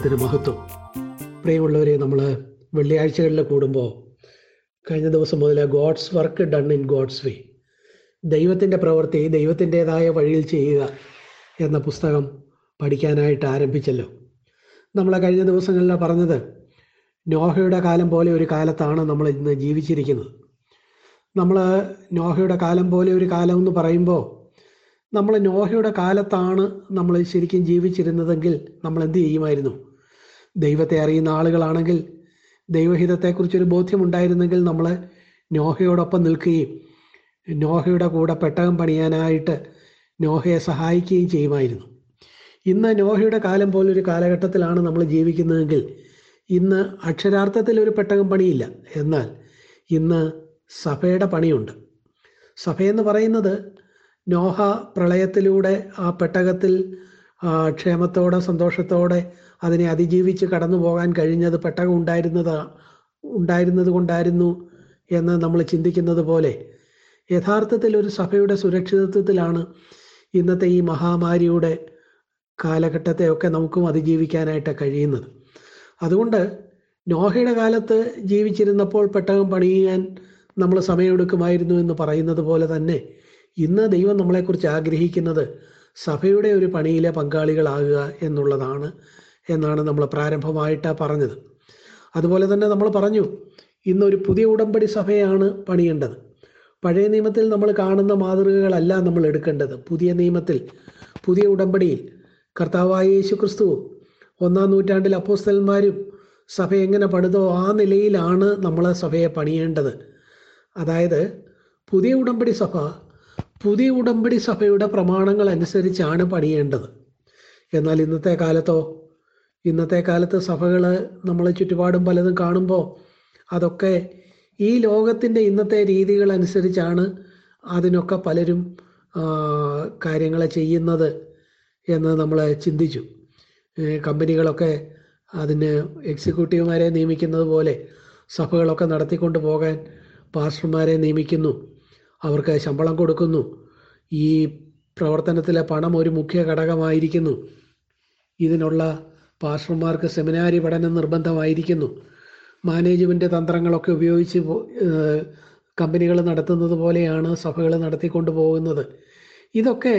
ദൈവനാമത്തിന് മഹത്വം. പ്രിയമുള്ളവരെ നമ്മൾ വെള്ളിയാഴ്ചകളിൽ കൂടുമ്പോൾ കഴിഞ്ഞ ദിവസം മുതൽ God's work done in God's way. ദൈവത്തിന്റെ പ്രവൃത്തി ദൈവത്തിന്റെതായ വഴിയിൽ ചെയ്യുക എന്ന പുസ്തകം പഠിക്കാനായിട്ട് ആരംഭിച്ചല്ലോ. നമ്മൾ കഴിഞ്ഞ ദിവസങ്ങളിൽ പറഞ്ഞത് നോഹയുടെ കാലം പോലെ ഒരു കാലത്താണ് നമ്മൾ ഇന്ന് ജീവിച്ചിരിക്കുന്നത്. നമ്മൾ നോഹയുടെ കാലം പോലെ ഒരു കാലം എന്ന് പറയുമ്പോൾ നമ്മൾ നോഹയുടെ കാലത്താണ് നമ്മൾ ശരിക്കും ജീവിച്ചിരുന്നതെങ്കിൽ നമ്മൾ എന്ത് ചെയ്യുമായിരുന്നു? ദൈവത്തെ അറിയുന്ന ആളുകളാണെങ്കിൽ ദൈവഹിതത്തെക്കുറിച്ചൊരു ബോധ്യമുണ്ടായിരുന്നെങ്കിൽ നമ്മൾ നോഹയോടൊപ്പം നിൽക്കുകയും നോഹയുടെ കൂടെ പെട്ടകം പണിയാനായിട്ട് നോഹയെ സഹായിക്കുകയും ചെയ്യുമായിരുന്നു. ഇന്ന് നോഹയുടെ കാലം പോലൊരു കാലഘട്ടത്തിലാണ് നമ്മൾ ജീവിക്കുന്നതെങ്കിൽ ഇന്ന് അക്ഷരാർത്ഥത്തിൽ ഒരു പെട്ടകം പണിയില്ല. എന്നാൽ ഇന്ന് സഭയുടെ പണിയുണ്ട്. സഭയെന്ന് പറയുന്നത് നോഹ പ്രളയത്തിലൂടെ ആ പെട്ടകത്തിൽ ക്ഷേമത്തോടെ സന്തോഷത്തോടെ അതിനെ അതിജീവിച്ച് കടന്നു പോകാൻ കഴിഞ്ഞത് പെട്ടകം ഉണ്ടായിരുന്നത് ഉണ്ടായിരുന്നത് കൊണ്ടായിരുന്നു എന്ന് നമ്മൾ ചിന്തിക്കുന്നത് പോലെ. യഥാർത്ഥത്തിൽ ഒരു സഭയുടെ സുരക്ഷിതത്വത്തിലാണ് ഇന്നത്തെ ഈ മഹാമാരിയുടെ കാലഘട്ടത്തെയൊക്കെ നമുക്കും അതിജീവിക്കാനായിട്ട് കഴിയുന്നത്. അതുകൊണ്ട് നോഹയുടെ കാലത്ത് ജീവിച്ചിരുന്നപ്പോൾ പെട്ടകം പണിയാൻ നമ്മൾ സമയമെടുക്കുമായിരുന്നു എന്ന് പറയുന്നത് പോലെ തന്നെ ഇന്ന് ദൈവം നമ്മളെക്കുറിച്ച് ആഗ്രഹിക്കുന്നത് സഭയുടെ ഒരു പണിയിലെ പങ്കാളികളാകുക എന്നുള്ളതാണ് എന്നാണ് നമ്മൾ പ്രാരംഭമായിട്ട് പറഞ്ഞത്. അതുപോലെ തന്നെ നമ്മൾ പറഞ്ഞു ഇന്നൊരു പുതിയ ഉടമ്പടി സഭയാണ് പണിയേണ്ടത്. പഴയ നിയമത്തിൽ നമ്മൾ കാണുന്ന മാതൃകകളല്ല നമ്മൾ എടുക്കേണ്ടത്. പുതിയ നിയമത്തിൽ പുതിയ ഉടമ്പടിയിൽ കർത്താവായ യേശു ക്രിസ്തുവും ഒന്നാം നൂറ്റാണ്ടിൽ അപ്പോസ്തലന്മാരും സഭ എങ്ങനെ പണിതോ ആ നിലയിലാണ് നമ്മൾ സഭയെ പണിയേണ്ടത്. അതായത് പുതിയ ഉടമ്പടി സഭ പുതിയ ഉടമ്പടി സഭയുടെ പ്രമാണങ്ങൾ അനുസരിച്ചാണ് പണിയേണ്ടത്. എന്നാൽ ഇന്നത്തെ കാലത്തോ ഇന്നത്തെ കാലത്ത് സഭകൾ നമ്മളെ ചുറ്റുപാടും പലതും കാണുമ്പോൾ അതൊക്കെ ഈ ലോകത്തിന്റെ ഇന്നത്തെ രീതികൾ അനുസരിച്ചാണ് അതിനൊക്കെ പലരും കാര്യങ്ങളെ ചെയ്യുന്നത് എന്ന് നമ്മൾ ചിന്തിച്ചു. കമ്പനികളൊക്കെ അതിന് എക്സിക്യൂട്ടീവുമാരെ നിയമിക്കുന്നത് പോലെ സഭകളൊക്കെ നടത്തിക്കൊണ്ട് പോകാൻ പാസ്റ്റർമാരെ നിയമിക്കുന്നു. അവർക്ക് ശമ്പളം കൊടുക്കുന്നു. ഈ പ്രവർത്തനത്തിലെ പണം ഒരു മുഖ്യ ഘടകമായിരിക്കുന്നു. ഇതിനുള്ള പാസ്റ്റർമാർക്ക് സെമിനാരി പഠനം നിർബന്ധമായിരിക്കുന്നു. മാനേജ്മെന്റ് തന്ത്രങ്ങളൊക്കെ ഉപയോഗിച്ച് കമ്പനികൾ നടത്തുന്നത് പോലെയാണ് സഭകൾ നടത്തിക്കൊണ്ട് പോകുന്നത്. ഇതൊക്കെ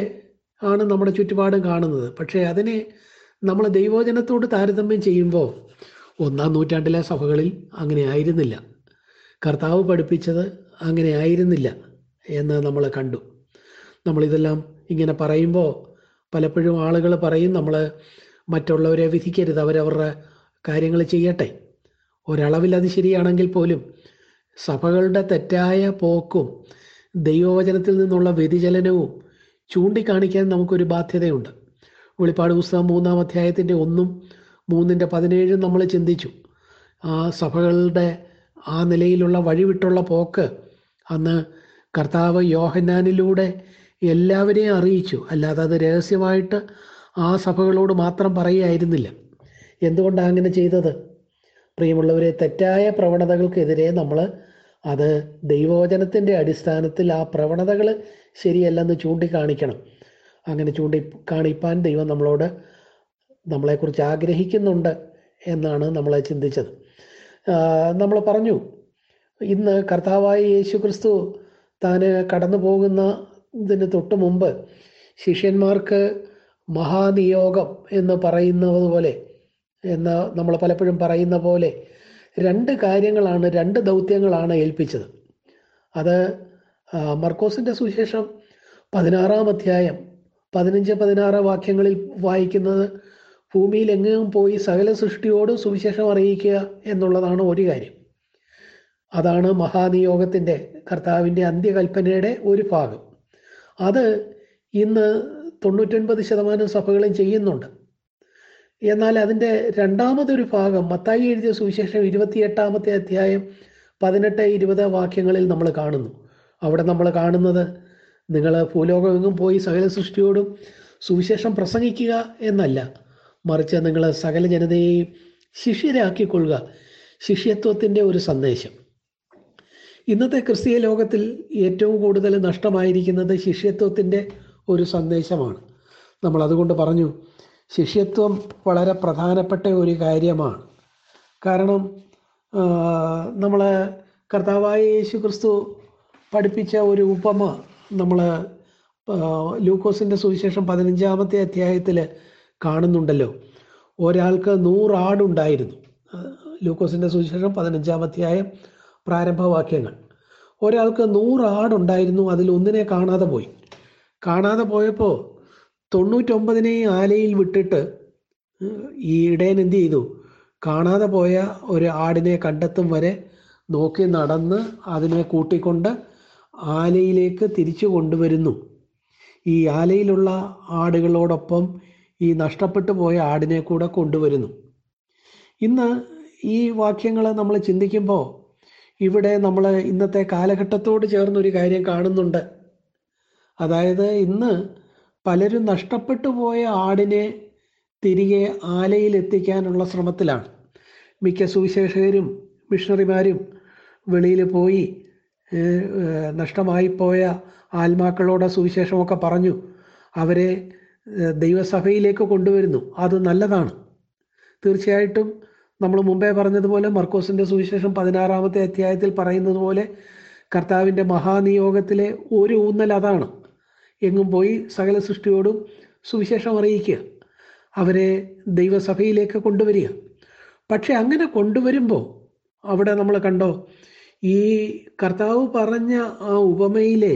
ആണ് നമ്മുടെ ചുറ്റുപാടും കാണുന്നത്. പക്ഷേ അതിനെ നമ്മൾ ദൈവോചനത്തോട് താരതമ്യം ചെയ്യുമ്പോൾ ഒന്നാം നൂറ്റാണ്ടിലെ സഭകളിൽ അങ്ങനെ ആയിരുന്നില്ല. കർത്താവ് പഠിപ്പിച്ചത് അങ്ങനെ ആയിരുന്നില്ല എന്ന് നമ്മൾ കണ്ടു. നമ്മളിതെല്ലാം ഇങ്ങനെ പറയുമ്പോൾ പലപ്പോഴും ആളുകൾ പറയും നമ്മൾ മറ്റുള്ളവരെ വിധിക്കരുത് അവരവരുടെ കാര്യങ്ങൾ ചെയ്യട്ടെ. ഒരളവിൽ അത് ശരിയാണെങ്കിൽ പോലും സഭകളുടെ തെറ്റായ പോക്കും ദൈവവചനത്തിൽ നിന്നുള്ള വ്യതിചലനവും ചൂണ്ടിക്കാണിക്കാൻ നമുക്കൊരു ബാധ്യതയുണ്ട്. വെളിപ്പാട് പുസ്തകം മൂന്നാം അധ്യായത്തിന്റെ ഒന്നും മൂന്നിന്റെ പതിനേഴും നമ്മൾ ചിന്തിച്ചു. ആ സഭകളുടെ ആ നിലയിലുള്ള വഴിവിട്ടുള്ള പോക്ക് അന്ന് കർത്താവ് യോഹന്നാനിലൂടെ എല്ലാവരെയും അറിയിച്ചു. അല്ലാതെ അത് രഹസ്യമായിട്ട് ആ സഭകളോട് മാത്രം പറയുകയായിരുന്നില്ല. എന്തുകൊണ്ടാണ് അങ്ങനെ ചെയ്തത്? പ്രിയമുള്ളവരെ തെറ്റായ പ്രവണതകൾക്കെതിരെ നമ്മൾ അത് ദൈവവചനത്തിന്റെ അടിസ്ഥാനത്തിൽ ആ പ്രവണതകൾ ശരിയല്ലെന്ന് ചൂണ്ടിക്കാണിക്കണം. അങ്ങനെ ചൂണ്ടി കാണിപ്പാൻ ദൈവം നമ്മളോട് നമ്മളെക്കുറിച്ച് ആഗ്രഹിക്കുന്നുണ്ട് എന്നാണ് നമ്മളെ ചിന്തിച്ചത്. നമ്മൾ പറഞ്ഞു ഇന്ന് കർത്താവായ യേശു ക്രിസ്തു താൻ കടന്നു പോകുന്ന ഇതിന് തൊട്ട് മുമ്പ് ശിഷ്യന്മാർക്ക് മഹാനിയോഗം എന്ന് പറയുന്നത് പോലെ എന്ന് നമ്മൾ പലപ്പോഴും പറയുന്ന പോലെ രണ്ട് കാര്യങ്ങളാണ് രണ്ട് ദൗത്യങ്ങളാണ് ഏൽപ്പിച്ചത്. അത് മർക്കോസിന്റെ സുശേഷം പതിനാറാം അധ്യായം പതിനഞ്ച് പതിനാറ് വാക്യങ്ങളിൽ വായിക്കുന്നത് ഭൂമിയിൽ എങ്ങും പോയി സകല സൃഷ്ടിയോടും സുവിശേഷം അറിയിക്കുക എന്നുള്ളതാണ് ഒരു കാര്യം. അതാണ് മഹാനിയോഗത്തിന്റെ കർത്താവിന്റെ അന്ത്യകൽപ്പനയുടെ ഒരു ഭാഗം. അത് ഇന്ന് തൊണ്ണൂറ്റൊൻപത് ശതമാനം സഭകളും ചെയ്യുന്നുണ്ട്. എന്നാൽ അതിന്റെ രണ്ടാമതൊരു ഭാഗം മത്തായി എഴുതിയ സുവിശേഷം ഇരുപത്തിയെട്ടാമത്തെ അധ്യായം പതിനെട്ട് ഇരുപത് വാക്യങ്ങളിൽ നമ്മൾ കാണുന്നു. അവിടെ നമ്മൾ കാണുന്നത് നിങ്ങൾ ഭൂലോകമെങ്ങും പോയി സകല സൃഷ്ടിയോടും സുവിശേഷം പ്രസംഗിക്കുക എന്നല്ല. മറിച്ച് നിങ്ങൾ സകല ജനതയെയും ശിഷ്യരാക്കിക്കൊള്ളുക. ശിഷ്യത്വത്തിന്റെ ഒരു സന്ദേശം. ഇന്നത്തെ ക്രിസ്തീയ ലോകത്തിൽ ഏറ്റവും കൂടുതൽ നഷ്ടമായിരിക്കുന്നത് ശിഷ്യത്വത്തിന്റെ ഒരു സന്ദേശമാണ്. നമ്മൾ അതുകൊണ്ട് പറഞ്ഞു ശിഷ്യത്വം വളരെ പ്രധാനപ്പെട്ട ഒരു കാര്യമാണ്. കാരണം നമ്മൾ കർത്താവായ യേശു ക്രിസ്തു പഠിപ്പിച്ച ഒരു ഉപമ നമ്മൾ ലൂക്കോസിന്റെ സുവിശേഷം പതിനഞ്ചാമത്തെ അധ്യായത്തിൽ കാണുന്നുണ്ടല്ലോ. ഒരാൾക്ക് നൂറാടുണ്ടായിരുന്നു ലൂക്കോസിന്റെ സുവിശേഷം പതിനഞ്ചാം അധ്യായം പ്രാരംഭവാക്യങ്ങൾ. ഒരാൾക്ക് നൂറാടുണ്ടായിരുന്നു അതിൽ ഒന്നിനെ കാണാതെ പോയി. കാണാതെ പോയപ്പോൾ തൊണ്ണൂറ്റൊമ്പതിനെ ആലയിൽ വിട്ടിട്ട് ഈ ഇടയൻ എന്ത് ചെയ്തു? കാണാതെ പോയ ഒരു ആടിനെ കണ്ടെത്തും വരെ നോക്കി നടന്ന് അതിനെ കൂട്ടിക്കൊണ്ട് ആലയിലേക്ക് തിരിച്ചു കൊണ്ടുവരുന്നു. ഈ ആലയിലുള്ള ആടുകളോടൊപ്പം ഈ നഷ്ടപ്പെട്ടു പോയ ആടിനെ കൂടെ കൊണ്ടുവരുന്നു. ഇന്ന് ഈ വാക്യങ്ങൾ നമ്മൾ ചിന്തിക്കുമ്പോൾ ഇവിടെ നമ്മൾ ഇന്നത്തെ കാലഘട്ടത്തോട് ചേർന്നൊരു കാര്യം കാണുന്നുണ്ട്. അതായത് ഇന്ന് പലരും നഷ്ടപ്പെട്ടു പോയ ആടിനെ തിരികെ ആലയിൽ എത്തിക്കാനുള്ള ശ്രമത്തിലാണ്. മിക്ക സുവിശേഷകരും മിഷണറിമാരും വെളിയിൽ പോയി നഷ്ടമായി പോയ ആത്മാക്കളോട് സുവിശേഷമൊക്കെ പറഞ്ഞു അവരെ ദൈവസഭയിലേക്ക് കൊണ്ടുവരുന്നു. അത് നല്ലതാണ്. തീർച്ചയായിട്ടും നമ്മൾ മുമ്പേ പറഞ്ഞതുപോലെ മർക്കോസിന്റെ സുവിശേഷം പതിനാറാമത്തെ അധ്യായത്തിൽ പറയുന്നത് പോലെ കർത്താവിന്റെ മഹാനിയോഗത്തിലെ ഒരു ഊന്നൽ അതാണ്. എങ്ങും പോയി സകല സൃഷ്ടിയോടും സുവിശേഷം അറിയിക്കുക. അവരെ ദൈവസഭയിലേക്ക് കൊണ്ടുവരിക. പക്ഷെ അങ്ങനെ കൊണ്ടുവരുമ്പോൾ അവിടെ നമ്മൾ കണ്ടോ ഈ കർത്താവ് പറഞ്ഞ ആ ഉപമയിലെ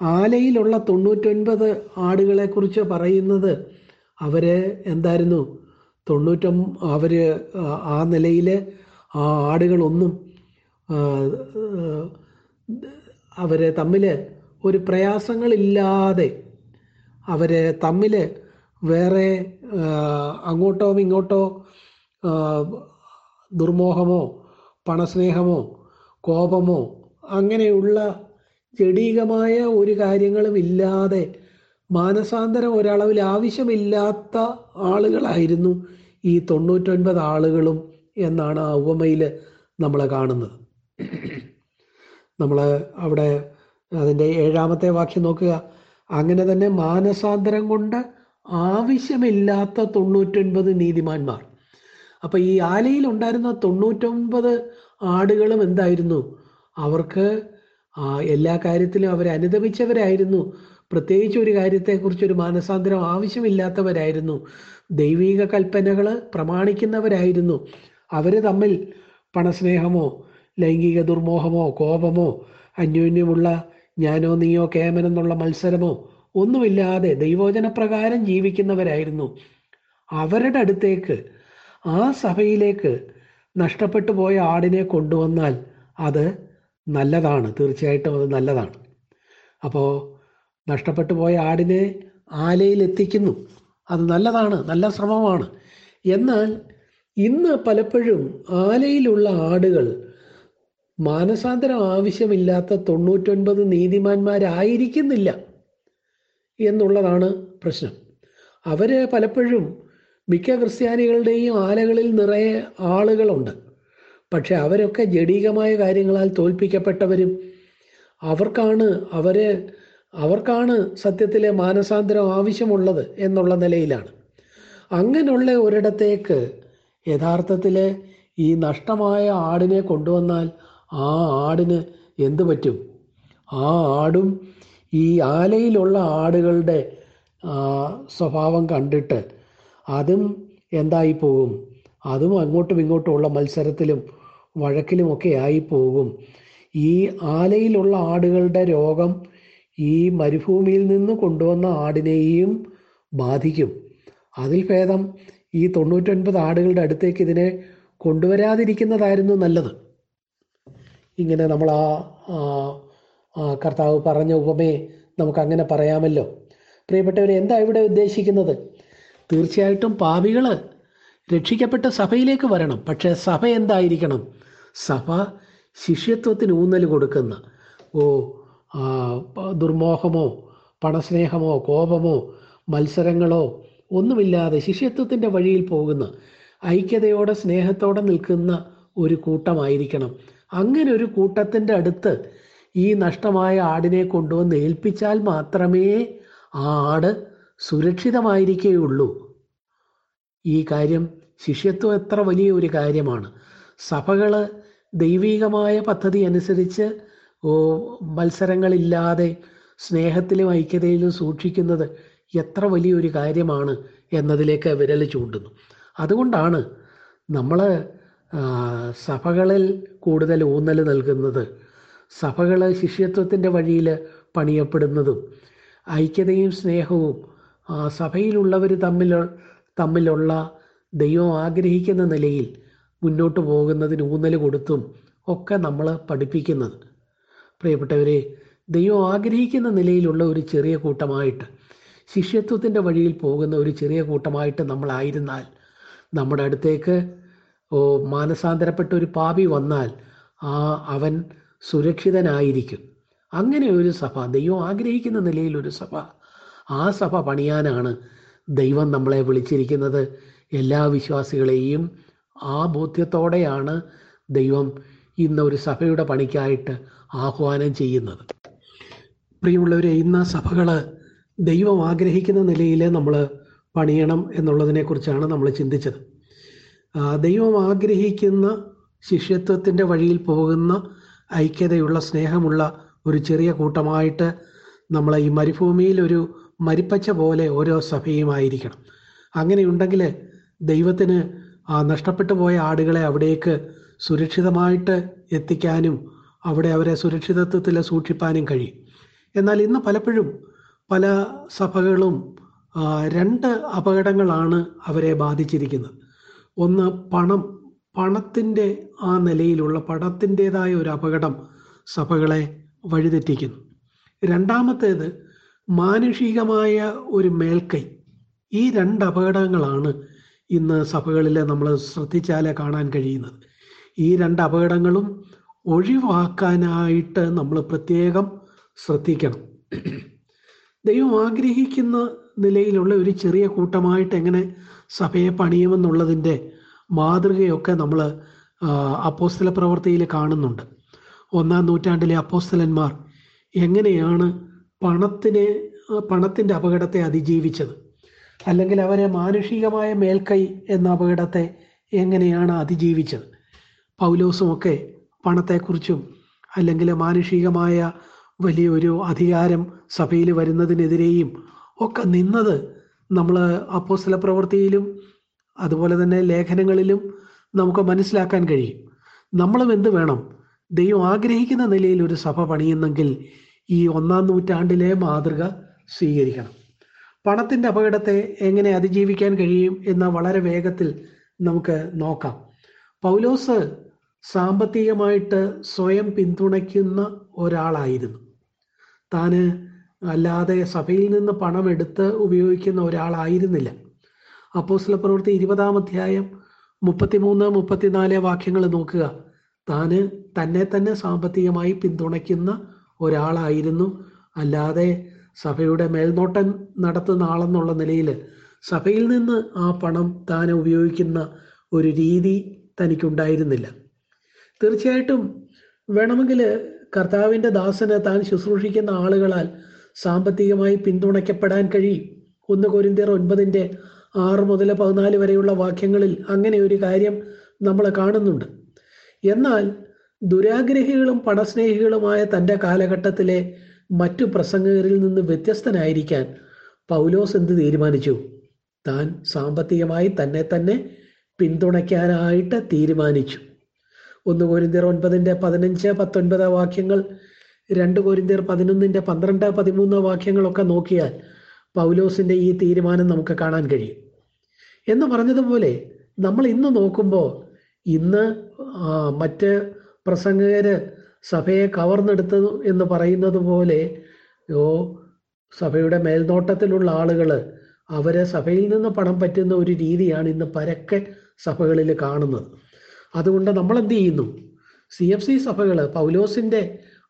ആലയിലുള്ള തൊണ്ണൂറ്റൊൻപത് ആടുകളെക്കുറിച്ച് പറയുന്നത് അവർ എന്തായിരുന്നു? തൊണ്ണൂറ്റൊ അവർ ആ നിലയിൽ ആ ആടുകളൊന്നും അവരെ തമ്മിൽ ഒരു പ്രയാസങ്ങളില്ലാതെ അവർ തമ്മിൽ വേറെ അങ്ങോട്ടോ ഇങ്ങോട്ടോ ദുർമോഹമോ പണസ്നേഹമോ കോപമോ അങ്ങനെയുള്ള ജഡീകമായ ഒരു കാര്യങ്ങളും ഇല്ലാതെ മാനസാന്തരം ഒരളവിൽ ആവശ്യമില്ലാത്ത ആളുകളായിരുന്നു ഈ തൊണ്ണൂറ്റൊൻപത് ആളുകളും എന്നാണ് ആ ഉപമയിൽ നമ്മൾ കാണുന്നത്. നമ്മൾ അവിടെ അതിന്റെ ഏഴാമത്തെ വാക്യം നോക്കുക. അങ്ങനെ തന്നെ മാനസാന്തരം കൊണ്ട് ആവശ്യമില്ലാത്ത തൊണ്ണൂറ്റൊൻപത് നീതിമാന്മാർ. അപ്പൊ ഈ ആലയിൽ ഉണ്ടായിരുന്ന തൊണ്ണൂറ്റൊൻപത് ആടുകളും എന്തായിരുന്നു? അവർക്ക് എല്ലാ കാര്യത്തിലും അവരെ അനുദപിച്ചവരായിരുന്നു. പ്രത്യേകിച്ച് ഒരു കാര്യത്തെക്കുറിച്ച് ഒരു മാനസാന്തരം ആവശ്യമില്ലാത്തവരായിരുന്നു. ദൈവിക കൽപ്പനകൾ പ്രമാണിക്കുന്നവരായിരുന്നു. അവർ തമ്മിൽ പണസ്നേഹമോ ലൈംഗിക ദുർമോഹമോ കോപമോ അന്യോന്യമുള്ള ഞാനോ നീയോ കേമനെന്നുള്ള മത്സരമോ ഒന്നുമില്ലാതെ ദൈവോചനപ്രകാരം ജീവിക്കുന്നവരായിരുന്നു. അവരുടെ അടുത്തേക്ക് ആ സഭയിലേക്ക് നഷ്ടപ്പെട്ടു പോയ ആടിനെ കൊണ്ടുവന്നാൽ അത് നല്ലതാണ്. തീർച്ചയായിട്ടും അത് നല്ലതാണ്. അപ്പോൾ നഷ്ടപ്പെട്ടു പോയ ആടിനെ ആലയിൽ എത്തിക്കുന്നു അത് നല്ലതാണ് നല്ല ശ്രമമാണ്. എന്നാൽ ഇന്ന് പലപ്പോഴും ആലയിലുള്ള ആടുകൾ മാനസാന്തരം ആവശ്യമില്ലാത്ത തൊണ്ണൂറ്റൊൻപത് നീതിമാന്മാരായിരിക്കുന്നില്ല എന്നുള്ളതാണ് പ്രശ്നം. അവർ പലപ്പോഴും മിക്ക ക്രിസ്ത്യാനികളുടെയും ആലകളിൽ നിറയെ ആളുകളുണ്ട്. പക്ഷെ അവരൊക്കെ ജഡീകമായ കാര്യങ്ങളാൽ തോൽപ്പിക്കപ്പെട്ടവരും അവർക്കാണ് അവരെ അവർക്കാണ് സത്യത്തിലെ മാനസാന്തരം ആവശ്യമുള്ളത് എന്നുള്ള നിലയിലാണ്. അങ്ങനെയുള്ള ഒരിടത്തേക്ക് യഥാർത്ഥത്തിൽ ഈ നഷ്ടമായ ആടിനെ കൊണ്ടുവന്നാൽ ആ ആടിന് എന്തു പറ്റും? ആ ആടും ഈ ആലയിലുള്ള ആടുകളുടെ സ്വഭാവം കണ്ടിട്ട് അതും എന്തായി പോകും അതും അങ്ങോട്ടും ഇങ്ങോട്ടുമുള്ള മത്സരത്തിലും വഴക്കിലുമൊക്കെ ആയി പോകും ഈ ആലയിലുള്ള ആടുകളുടെ രോഗം ഈ മരുഭൂമിയിൽ നിന്ന് കൊണ്ടുവന്ന ആടിനെയും ബാധിക്കും. അതിൽ ഭേദം ഈ തൊണ്ണൂറ്റൊൻപത് ആടുകളുടെ അടുത്തേക്ക് ഇതിനെ കൊണ്ടുവരാതിരിക്കുന്നതായിരുന്നു നല്ലത്. ഇങ്ങനെ നമ്മൾ ആ കർത്താവ് പറഞ്ഞ ഉപമയെ നമുക്ക് അങ്ങനെ പറയാമല്ലോ. പ്രിയപ്പെട്ടവർ എന്താ ഇവിടെ ഉദ്ദേശിക്കുന്നത്? തീർച്ചയായിട്ടും പാപികൾ രക്ഷിക്കപ്പെട്ട സഭയിലേക്ക് വരണം. പക്ഷേ സഭ എന്തായിരിക്കണം? സഭ ശിഷ്യത്വത്തിന് ഊന്നൽ കൊടുക്കുന്ന. ഓ ദുർമോഹമോ പണസ്നേഹമോ കോപമോ മത്സരങ്ങളോ ഒന്നുമില്ലാതെ ശിഷ്യത്വത്തിന്റെ വഴിയിൽ പോകുന്ന ഐക്യതയോടെ സ്നേഹത്തോടെ നിൽക്കുന്ന ഒരു കൂട്ടമായിരിക്കണം. അങ്ങനെ ഒരു കൂട്ടത്തിന്റെ അടുത്ത് ഈ നഷ്ടമായ ആടിനെ കൊണ്ടുവന്ന് ഏൽപ്പിച്ചാൽ മാത്രമേ ആ ആട് സുരക്ഷിതമായിരിക്കുകയുള്ളൂ ഈ കാര്യം ശിഷ്യത്വം എത്ര വലിയ ഒരു കാര്യമാണ്. സഭകൾ ദൈവീകമായ പദ്ധതി അനുസരിച്ച് മത്സരങ്ങളില്ലാതെ സ്നേഹത്തിലും ഐക്യതയിലും സൂക്ഷിക്കുന്നത് എത്ര വലിയൊരു കാര്യമാണ് എന്നതിലേക്ക് വിരൽ ചൂണ്ടുന്നു. അതുകൊണ്ടാണ് നമ്മൾ സഭകളിൽ കൂടുതൽ ഊന്നൽ നൽകുന്നത് സഭകൾ ശിഷ്യത്വത്തിന്റെ വഴിയിൽ പണിയപ്പെടുന്നതും ഐക്യതയും സ്നേഹവും സഭയിലുള്ളവർ തമ്മിൽ തമ്മിലുള്ള ദൈവം ആഗ്രഹിക്കുന്ന നിലയിൽ മുന്നോട്ട് പോകുന്നതിന് ഊന്നൽ കൊടുത്തും ഒക്കെ നമ്മൾ പഠിപ്പിക്കുന്നത്. പ്രിയപ്പെട്ടവരെ ദൈവം ആഗ്രഹിക്കുന്ന നിലയിലുള്ള ഒരു ചെറിയ കൂട്ടമായിട്ട് ശിഷ്യത്വത്തിന്റെ വഴിയിൽ പോകുന്ന ഒരു ചെറിയ കൂട്ടമായിട്ട് നമ്മളായിരുന്നാൽ നമ്മുടെ അടുത്തേക്ക് മാനസാന്തരപ്പെട്ട ഒരു പാപി വന്നാൽ ആ അവൻ സുരക്ഷിതനായിരിക്കും. അങ്ങനെ ഒരു സഭ ദൈവം ആഗ്രഹിക്കുന്ന നിലയിൽ ഒരു സഭ. ആ സഭ പണിയാനാണ് ദൈവം നമ്മളെ വിളിച്ചിരിക്കുന്നത്. എല്ലാ വിശ്വാസികളെയും ആ ബോധ്യത്തോടെയാണ് ദൈവം ഇന്ന് ഒരു സഭയുടെ പണിക്കായിട്ട് ആഹ്വാനം ചെയ്യുന്നത്. പ്രിയമുള്ളവരെ ഇന്ന് സഭകൾ ദൈവം ആഗ്രഹിക്കുന്ന നിലയിൽ നമ്മൾ പണിയണം എന്നുള്ളതിനെക്കുറിച്ചാണ് നമ്മൾ ചിന്തിച്ചത്. ദൈവം ആഗ്രഹിക്കുന്ന ശിഷ്യത്വത്തിന്റെ വഴിയിൽ പോകുന്ന ഐക്യതയുള്ള സ്നേഹമുള്ള ഒരു ചെറിയ കൂട്ടമായിട്ട് നമ്മൾ ഈ മരുഭൂമിയിൽ ഒരു മരിപ്പച്ച പോലെ ഓരോ സഭയുമായിരിക്കണം. അങ്ങനെയുണ്ടെങ്കിൽ ദൈവത്തിന് ആ നഷ്ടപ്പെട്ടു പോയ ആടുകളെ അവിടേക്ക് സുരക്ഷിതമായിട്ട് എത്തിക്കാനും അവിടെ അവരെ സുരക്ഷിതത്വത്തിൽ സൂക്ഷിപ്പാനും കഴിയും. എന്നാൽ ഇന്ന് പലപ്പോഴും പല സഭകളും രണ്ട് അപകടങ്ങളാണ് അവരെ ബാധിച്ചിരിക്കുന്നത്. ഒന്ന് പണം പണത്തിന്റെ ആ നിലയിലുള്ള പണത്തിന്റെതായ ഒരു അപകടം സഭകളെ വഴിതെറ്റിക്കുന്നു. രണ്ടാമത്തേത് മാനുഷികമായ ഒരു മേൽക്കൈ. ഈ രണ്ട് അപകടങ്ങളാണ് ഇന്ന് സഭകളിൽ നമ്മൾ ശ്രദ്ധിച്ചാലേ കാണാൻ കഴിയുന്നത്. ഈ രണ്ട് അപകടങ്ങളും ഒഴിവാക്കാനായിട്ട് നമ്മൾ പ്രത്യേകം ശ്രദ്ധിക്കണം. ദൈവം ആഗ്രഹിക്കുന്ന നിലയിലുള്ള ഒരു ചെറിയ കൂട്ടമായിട്ട് എങ്ങനെ സഭയെ പണിയുമെന്നുള്ളതിന്റെ മാതൃകയൊക്കെ നമ്മൾ അപ്പോസ്തല പ്രവൃത്തിയിൽ കാണുന്നുണ്ട്. ഒന്നാം നൂറ്റാണ്ടിലെ അപ്പോസ്തലന്മാർ എങ്ങനെയാണ് പണത്തിനെ പണത്തിന്റെ അപകടത്തെ അതിജീവിച്ചത്? അല്ലെങ്കിൽ അവരെ മാനുഷികമായ മേൽക്കൈ എന്ന അപകടത്തെ എങ്ങനെയാണ് അതിജീവിച്ചത്? പൗലോസുമൊക്കെ പണത്തെക്കുറിച്ചും അല്ലെങ്കിൽ മാനുഷികമായ വലിയൊരു അധികാരം സഭയിൽ വരുന്നതിനെതിരെയും ഒക്കെ നിന്നത് നമ്മൾ അപ്പോസ്തല പ്രവൃത്തിയിലും അതുപോലെ തന്നെ ലേഖനങ്ങളിലും നമുക്ക് മനസ്സിലാക്കാൻ കഴിയും. നമ്മളും എന്ത് വേണം? ദൈവം ആഗ്രഹിക്കുന്ന നിലയിൽ ഒരു സഭ പണിയുന്നെങ്കിൽ ഈ ഒന്നാം നൂറ്റാണ്ടിലെ മാതൃക സ്വീകരിക്കണം. പണത്തിന്റെ അപകടത്തെ എങ്ങനെ അതിജീവിക്കാൻ കഴിയും എന്ന വളരെ വേഗത്തിൽ നമുക്ക് നോക്കാം. പൗലോസ് സാമ്പത്തികമായിട്ട് സ്വയം പിന്തുണയ്ക്കുന്ന ഒരാളായിരുന്നു. താന് അല്ലാതെ സഭയിൽ നിന്ന് പണം എടുത്ത് ഉപയോഗിക്കുന്ന ഒരാളായിരുന്നില്ല. അപ്പോസ്തല പ്രവൃത്തി ഇരുപതാം അധ്യായം മുപ്പത്തിമൂന്ന് മുപ്പത്തിനാല് വാക്യങ്ങൾ നോക്കുക. താന് തന്നെ തന്നെ സാമ്പത്തികമായി പിന്തുണയ്ക്കുന്ന ഒരാളായിരുന്നു. അല്ലാതെ സഭയുടെ മേൽനോട്ടം നടത്തുന്ന ആളെന്നുള്ള നിലയിൽ സഭയിൽ നിന്ന് ആ പണം താൻ ഉപയോഗിക്കുന്ന ഒരു രീതി തനിക്കുണ്ടായിരുന്നില്ല. തീർച്ചയായിട്ടും വേണമെങ്കിൽ കർത്താവിന്റെ ദാസന് താൻ ശുശ്രൂഷിക്കുന്ന ആളുകളാൽ സാമ്പത്തികമായി പിന്തുണയ്ക്കപ്പെടാൻ കഴിയും ഒന്ന് കൊരിന്തിയർ ഒൻപതിന്റെ ആറ് മുതൽ പതിനാല് വരെയുള്ള വാക്യങ്ങളിൽ അങ്ങനെ ഒരു കാര്യം നമ്മൾ കാണുന്നുണ്ട്. എന്നാൽ ദുരാഗ്രഹികളും പണസ്നേഹികളുമായ തന്റെ കാലഘട്ടത്തിലെ മറ്റു പ്രസംഗകരിൽ നിന്ന് വ്യത്യസ്തനായിരിക്കാൻ പൗലോസ് എന്ത് തീരുമാനിച്ചു? താൻ സാമ്പത്തികമായി തന്നെ തന്നെ പിന്തുണയ്ക്കാനായിട്ട് തീരുമാനിച്ചു. ഒന്ന് കോരിന്തിയർ ഒൻപതിന്റെ പതിനഞ്ച് പത്തൊൻപത് വാക്യങ്ങൾ രണ്ട് കോരിന്തിയർ പതിനൊന്നിന്റെ പന്ത്രണ്ട് പതിമൂന്ന് വാക്യങ്ങളൊക്കെ നോക്കിയാൽ പൗലോസിന്റെ ഈ തീരുമാനം നമുക്ക് കാണാൻ കഴിയും. എന്ന് പറഞ്ഞതുപോലെ നമ്മൾ ഇന്ന് നോക്കുമ്പോൾ ഇന്ന് മറ്റ് പ്രസംഗകര് സഭയെ കവർന്നെടുത്തു എന്ന് പറയുന്നത് പോലെ ഓ സഭയുടെ മേൽനോട്ടത്തിലുള്ള ആളുകൾ അവരെ സഭയിൽ നിന്ന് പണം പറ്റുന്ന ഒരു രീതിയാണ് ഇന്ന് പരക്കെ സഭകളിൽ കാണുന്നത്. അതുകൊണ്ട് നമ്മൾ എന്ത് ചെയ്യുന്നു? സി എഫ് സി സഭകൾ പൗലോസിന്റെ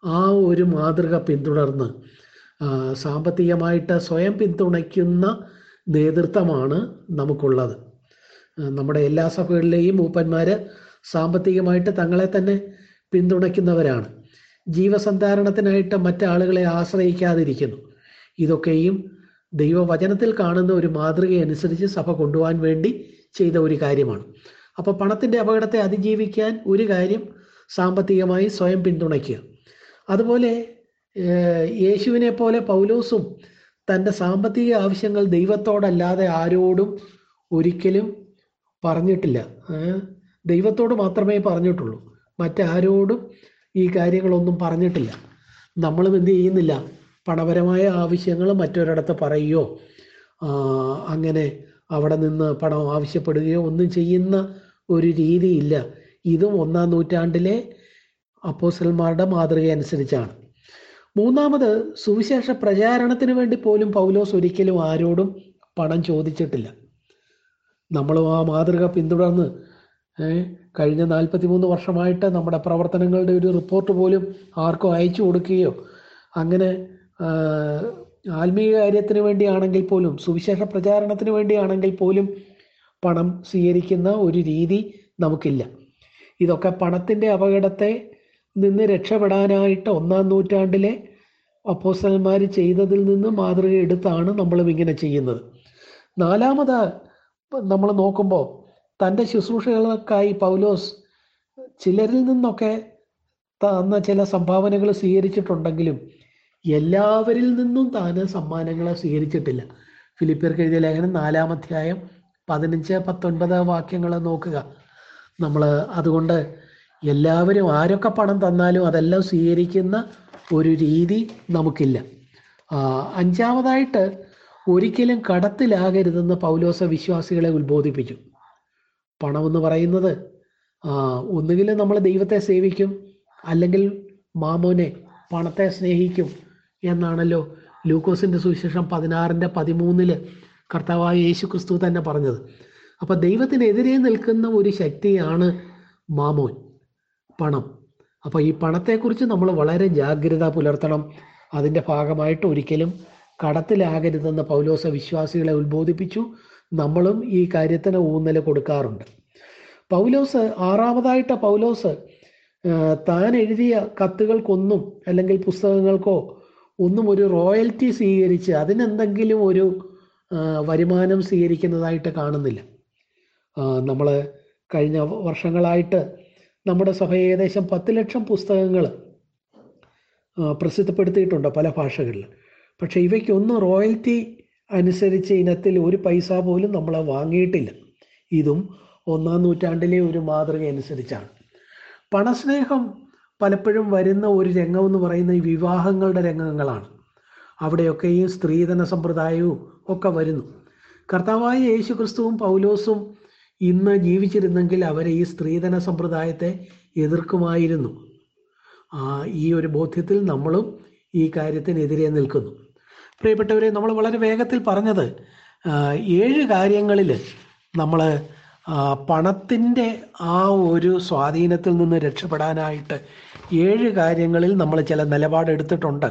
ആ ഒരു മാതൃക പിന്തുടർന്ന് സാമ്പത്തികമായിട്ട് സ്വയം പിന്തുണയ്ക്കുന്ന നേതൃത്വമാണ് നമുക്കുള്ളത്. നമ്മുടെ എല്ലാ സഭകളിലെയും മൂപ്പന്മാർ സാമ്പത്തികമായിട്ട് തങ്ങളെ തന്നെ പിന്തുണയ്ക്കുന്നവരാണ്. ജീവസന്ധാരണത്തിനായിട്ട് മറ്റാളുകളെ ആശ്രയിക്കാതിരിക്കുന്നു. ഇതൊക്കെയും ദൈവവചനത്തിൽ കാണുന്ന ഒരു മാതൃക അനുസരിച്ച് സഭ കൊണ്ടുപോകാൻ വേണ്ടി ചെയ്ത ഒരു കാര്യമാണ്. അപ്പോൾ പണത്തിന്റെ അപകടത്തെ അതിജീവിക്കാൻ ഒരു കാര്യം സാമ്പത്തികമായി സ്വയം പിന്തുണയ്ക്കുക. അതുപോലെ യേശുവിനെ പോലെ പൗലോസും തന്റെ സാമ്പത്തിക ആവശ്യങ്ങൾ ദൈവത്തോടല്ലാതെ ആരോടും ഒരിക്കലും പറഞ്ഞിട്ടില്ല. ദൈവത്തോട് മാത്രമേ പറഞ്ഞിട്ടുള്ളൂ. മറ്റാരോടും ഈ കാര്യങ്ങളൊന്നും പറഞ്ഞിട്ടില്ല. നമ്മളും എന്ത് ചെയ്യുന്നില്ല? പണപരമായ ആവശ്യങ്ങൾ മറ്റൊരിടത്ത് പറയുകയോ അങ്ങനെ അവിടെ നിന്ന് പണം ആവശ്യപ്പെടുകയോ ഒന്നും ചെയ്യുന്ന ഒരു രീതിയില്ല. ഇതും ഒന്നാം നൂറ്റാണ്ടിലെ അപ്പോസ്റ്റലന്മാരുടെ മാതൃക അനുസരിച്ചാണ് മൂന്നാമത് സുവിശേഷ പ്രചാരണത്തിന് വേണ്ടി പോലും പൗലോസ് ഒരിക്കലും ആരോടും പണം ചോദിച്ചിട്ടില്ല. നമ്മളും ആ മാതൃക പിന്തുടർന്ന് കഴിഞ്ഞ നാൽപ്പത്തി മൂന്ന് വർഷമായിട്ട് നമ്മുടെ പ്രവർത്തനങ്ങളുടെ ഒരു റിപ്പോർട്ട് പോലും ആർക്കും അയച്ചു കൊടുക്കുകയോ അങ്ങനെ ആത്മീയ കാര്യത്തിന് വേണ്ടിയാണെങ്കിൽ പോലും സുവിശേഷ പ്രചാരണത്തിന് വേണ്ടിയാണെങ്കിൽ പോലും പണം സ്വീകരിക്കുന്ന ഒരു രീതി നമുക്കില്ല. ഇതൊക്കെ പണത്തിന്റെ അപകടത്തെ നിന്ന് രക്ഷപ്പെടാനായിട്ട് ഒന്നാം നൂറ്റാണ്ടിലെ അപ്പോസ്റ്റലന്മാർ ചെയ്തതിൽ നിന്ന് മാതൃക എടുത്താണ് നമ്മളും ഇങ്ങനെ ചെയ്യുന്നത്. നാലാമത് നമ്മൾ നോക്കുമ്പോൾ തന്റെ ശുശ്രൂഷകൾക്കായി പൗലോസ് ചിലരിൽ നിന്നൊക്കെ തന്ന ചില സംഭാവനകൾ സ്വീകരിച്ചിട്ടുണ്ടെങ്കിലും എല്ലാവരിൽ നിന്നും താൻ സമ്മാനങ്ങളെ സ്വീകരിച്ചിട്ടില്ല. ഫിലിപ്പിയർക്ക് എഴുതിയ ലേഖനം നാലാമധ്യായം പതിനഞ്ച് പത്തൊൻപത് വാക്യങ്ങൾ നോക്കുക. നമ്മൾ അതുകൊണ്ട് എല്ലാവരും ആരൊക്കെ പണം തന്നാലും അതെല്ലാം സ്വീകരിക്കുന്ന ഒരു രീതി നമുക്കില്ല. അഞ്ചാമതായിട്ട് ഒരിക്കലും കടത്തിലാകരുതെന്ന് പൗലോസ വിശ്വാസികളെ ഉത്ബോധിപ്പിച്ചു. പണമെന്ന് പറയുന്നത് ഒന്നുകിൽ നമ്മൾ ദൈവത്തെ സേവിക്കും അല്ലെങ്കിൽ മാമോനെ പണത്തെ സ്നേഹിക്കും എന്നാണല്ലോ ലൂക്കോസിന്റെ സുവിശേഷം പതിനാറിന്റെ പതിമൂന്നിൽ കർത്താവായ യേശു ക്രിസ്തു തന്നെ പറഞ്ഞത്. അപ്പം ദൈവത്തിനെതിരെ നിൽക്കുന്ന ഒരു ശക്തിയാണ് മാമോൻ. പണം. അപ്പോൾ ഈ പണത്തെക്കുറിച്ച് നമ്മൾ വളരെ ജാഗ്രത പുലർത്തണം. അതിന്റെ ഭാഗമായിട്ട് ഒരിക്കലും കടത്തിലാകരുതെന്ന് പൗലോസ വിശ്വാസികളെ ഉത്ബോധിപ്പിച്ചു. നമ്മളും ഈ കാര്യത്തിന് ഊന്നൽ കൊടുക്കാറുണ്ട്. പൗലോസ് ആറാമതായിട്ട് പൗലോസ് താൻ എഴുതിയ കത്തുകൾക്കൊന്നും അല്ലെങ്കിൽ പുസ്തകങ്ങൾക്കോ ഒന്നും ഒരു റോയൽറ്റി സ്വീകരിച്ച് അതിനെന്തെങ്കിലും ഒരു വരുമാനം സ്വീകരിക്കുന്നതായിട്ട് കാണുന്നില്ല. നമ്മൾ കഴിഞ്ഞ വർഷങ്ങളായിട്ട് നമ്മുടെ സഭ ഏകദേശം പത്ത് ലക്ഷം പുസ്തകങ്ങൾ പ്രസിദ്ധപ്പെടുത്തിയിട്ടുണ്ട് പല ഭാഷകളിൽ. പക്ഷേ ഇവയ്ക്കൊന്നും റോയൽറ്റി അനുസരിച്ച് ഇനത്തിൽ ഒരു പൈസ പോലും നമ്മൾ വാങ്ങിയിട്ടില്ല. ഇതും ഒന്നാം നൂറ്റാണ്ടിലെ ഒരു മാതൃക അനുസരിച്ചാണ്. പണസ്നേഹം പലപ്പോഴും വരുന്ന ഒരു രംഗം എന്ന് പറയുന്ന ഈ വിവാഹങ്ങളുടെ രംഗങ്ങളാണ്. അവിടെയൊക്കെ ഈ സ്ത്രീധന സമ്പ്രദായവും ഒക്കെ വരുന്നു. കർത്താവായ യേശുക്രിസ്തുവും പൗലോസും ഇന്ന് ജീവിച്ചിരുന്നെങ്കിൽ അവരെ ഈ സ്ത്രീധന സമ്പ്രദായത്തെ എതിർക്കുമായിരുന്നു. ആ, ഈ ഒരു ബോധ്യത്തിൽ നമ്മളും ഈ കാര്യത്തിനെതിരെ നിൽക്കുന്നു. പ്രിയപ്പെട്ടവരെ നമ്മൾ വളരെ വേഗത്തിൽ പറഞ്ഞത് ഏഴ് കാര്യങ്ങളിൽ നമ്മൾ പണത്തിന്റെ ആ ഒരു സ്വാധീനത്തിൽ നിന്ന് രക്ഷപ്പെടാനായിട്ട് ഏഴ് കാര്യങ്ങളിൽ നമ്മൾ ചില നിലപാടെടുത്തിട്ടുണ്ട്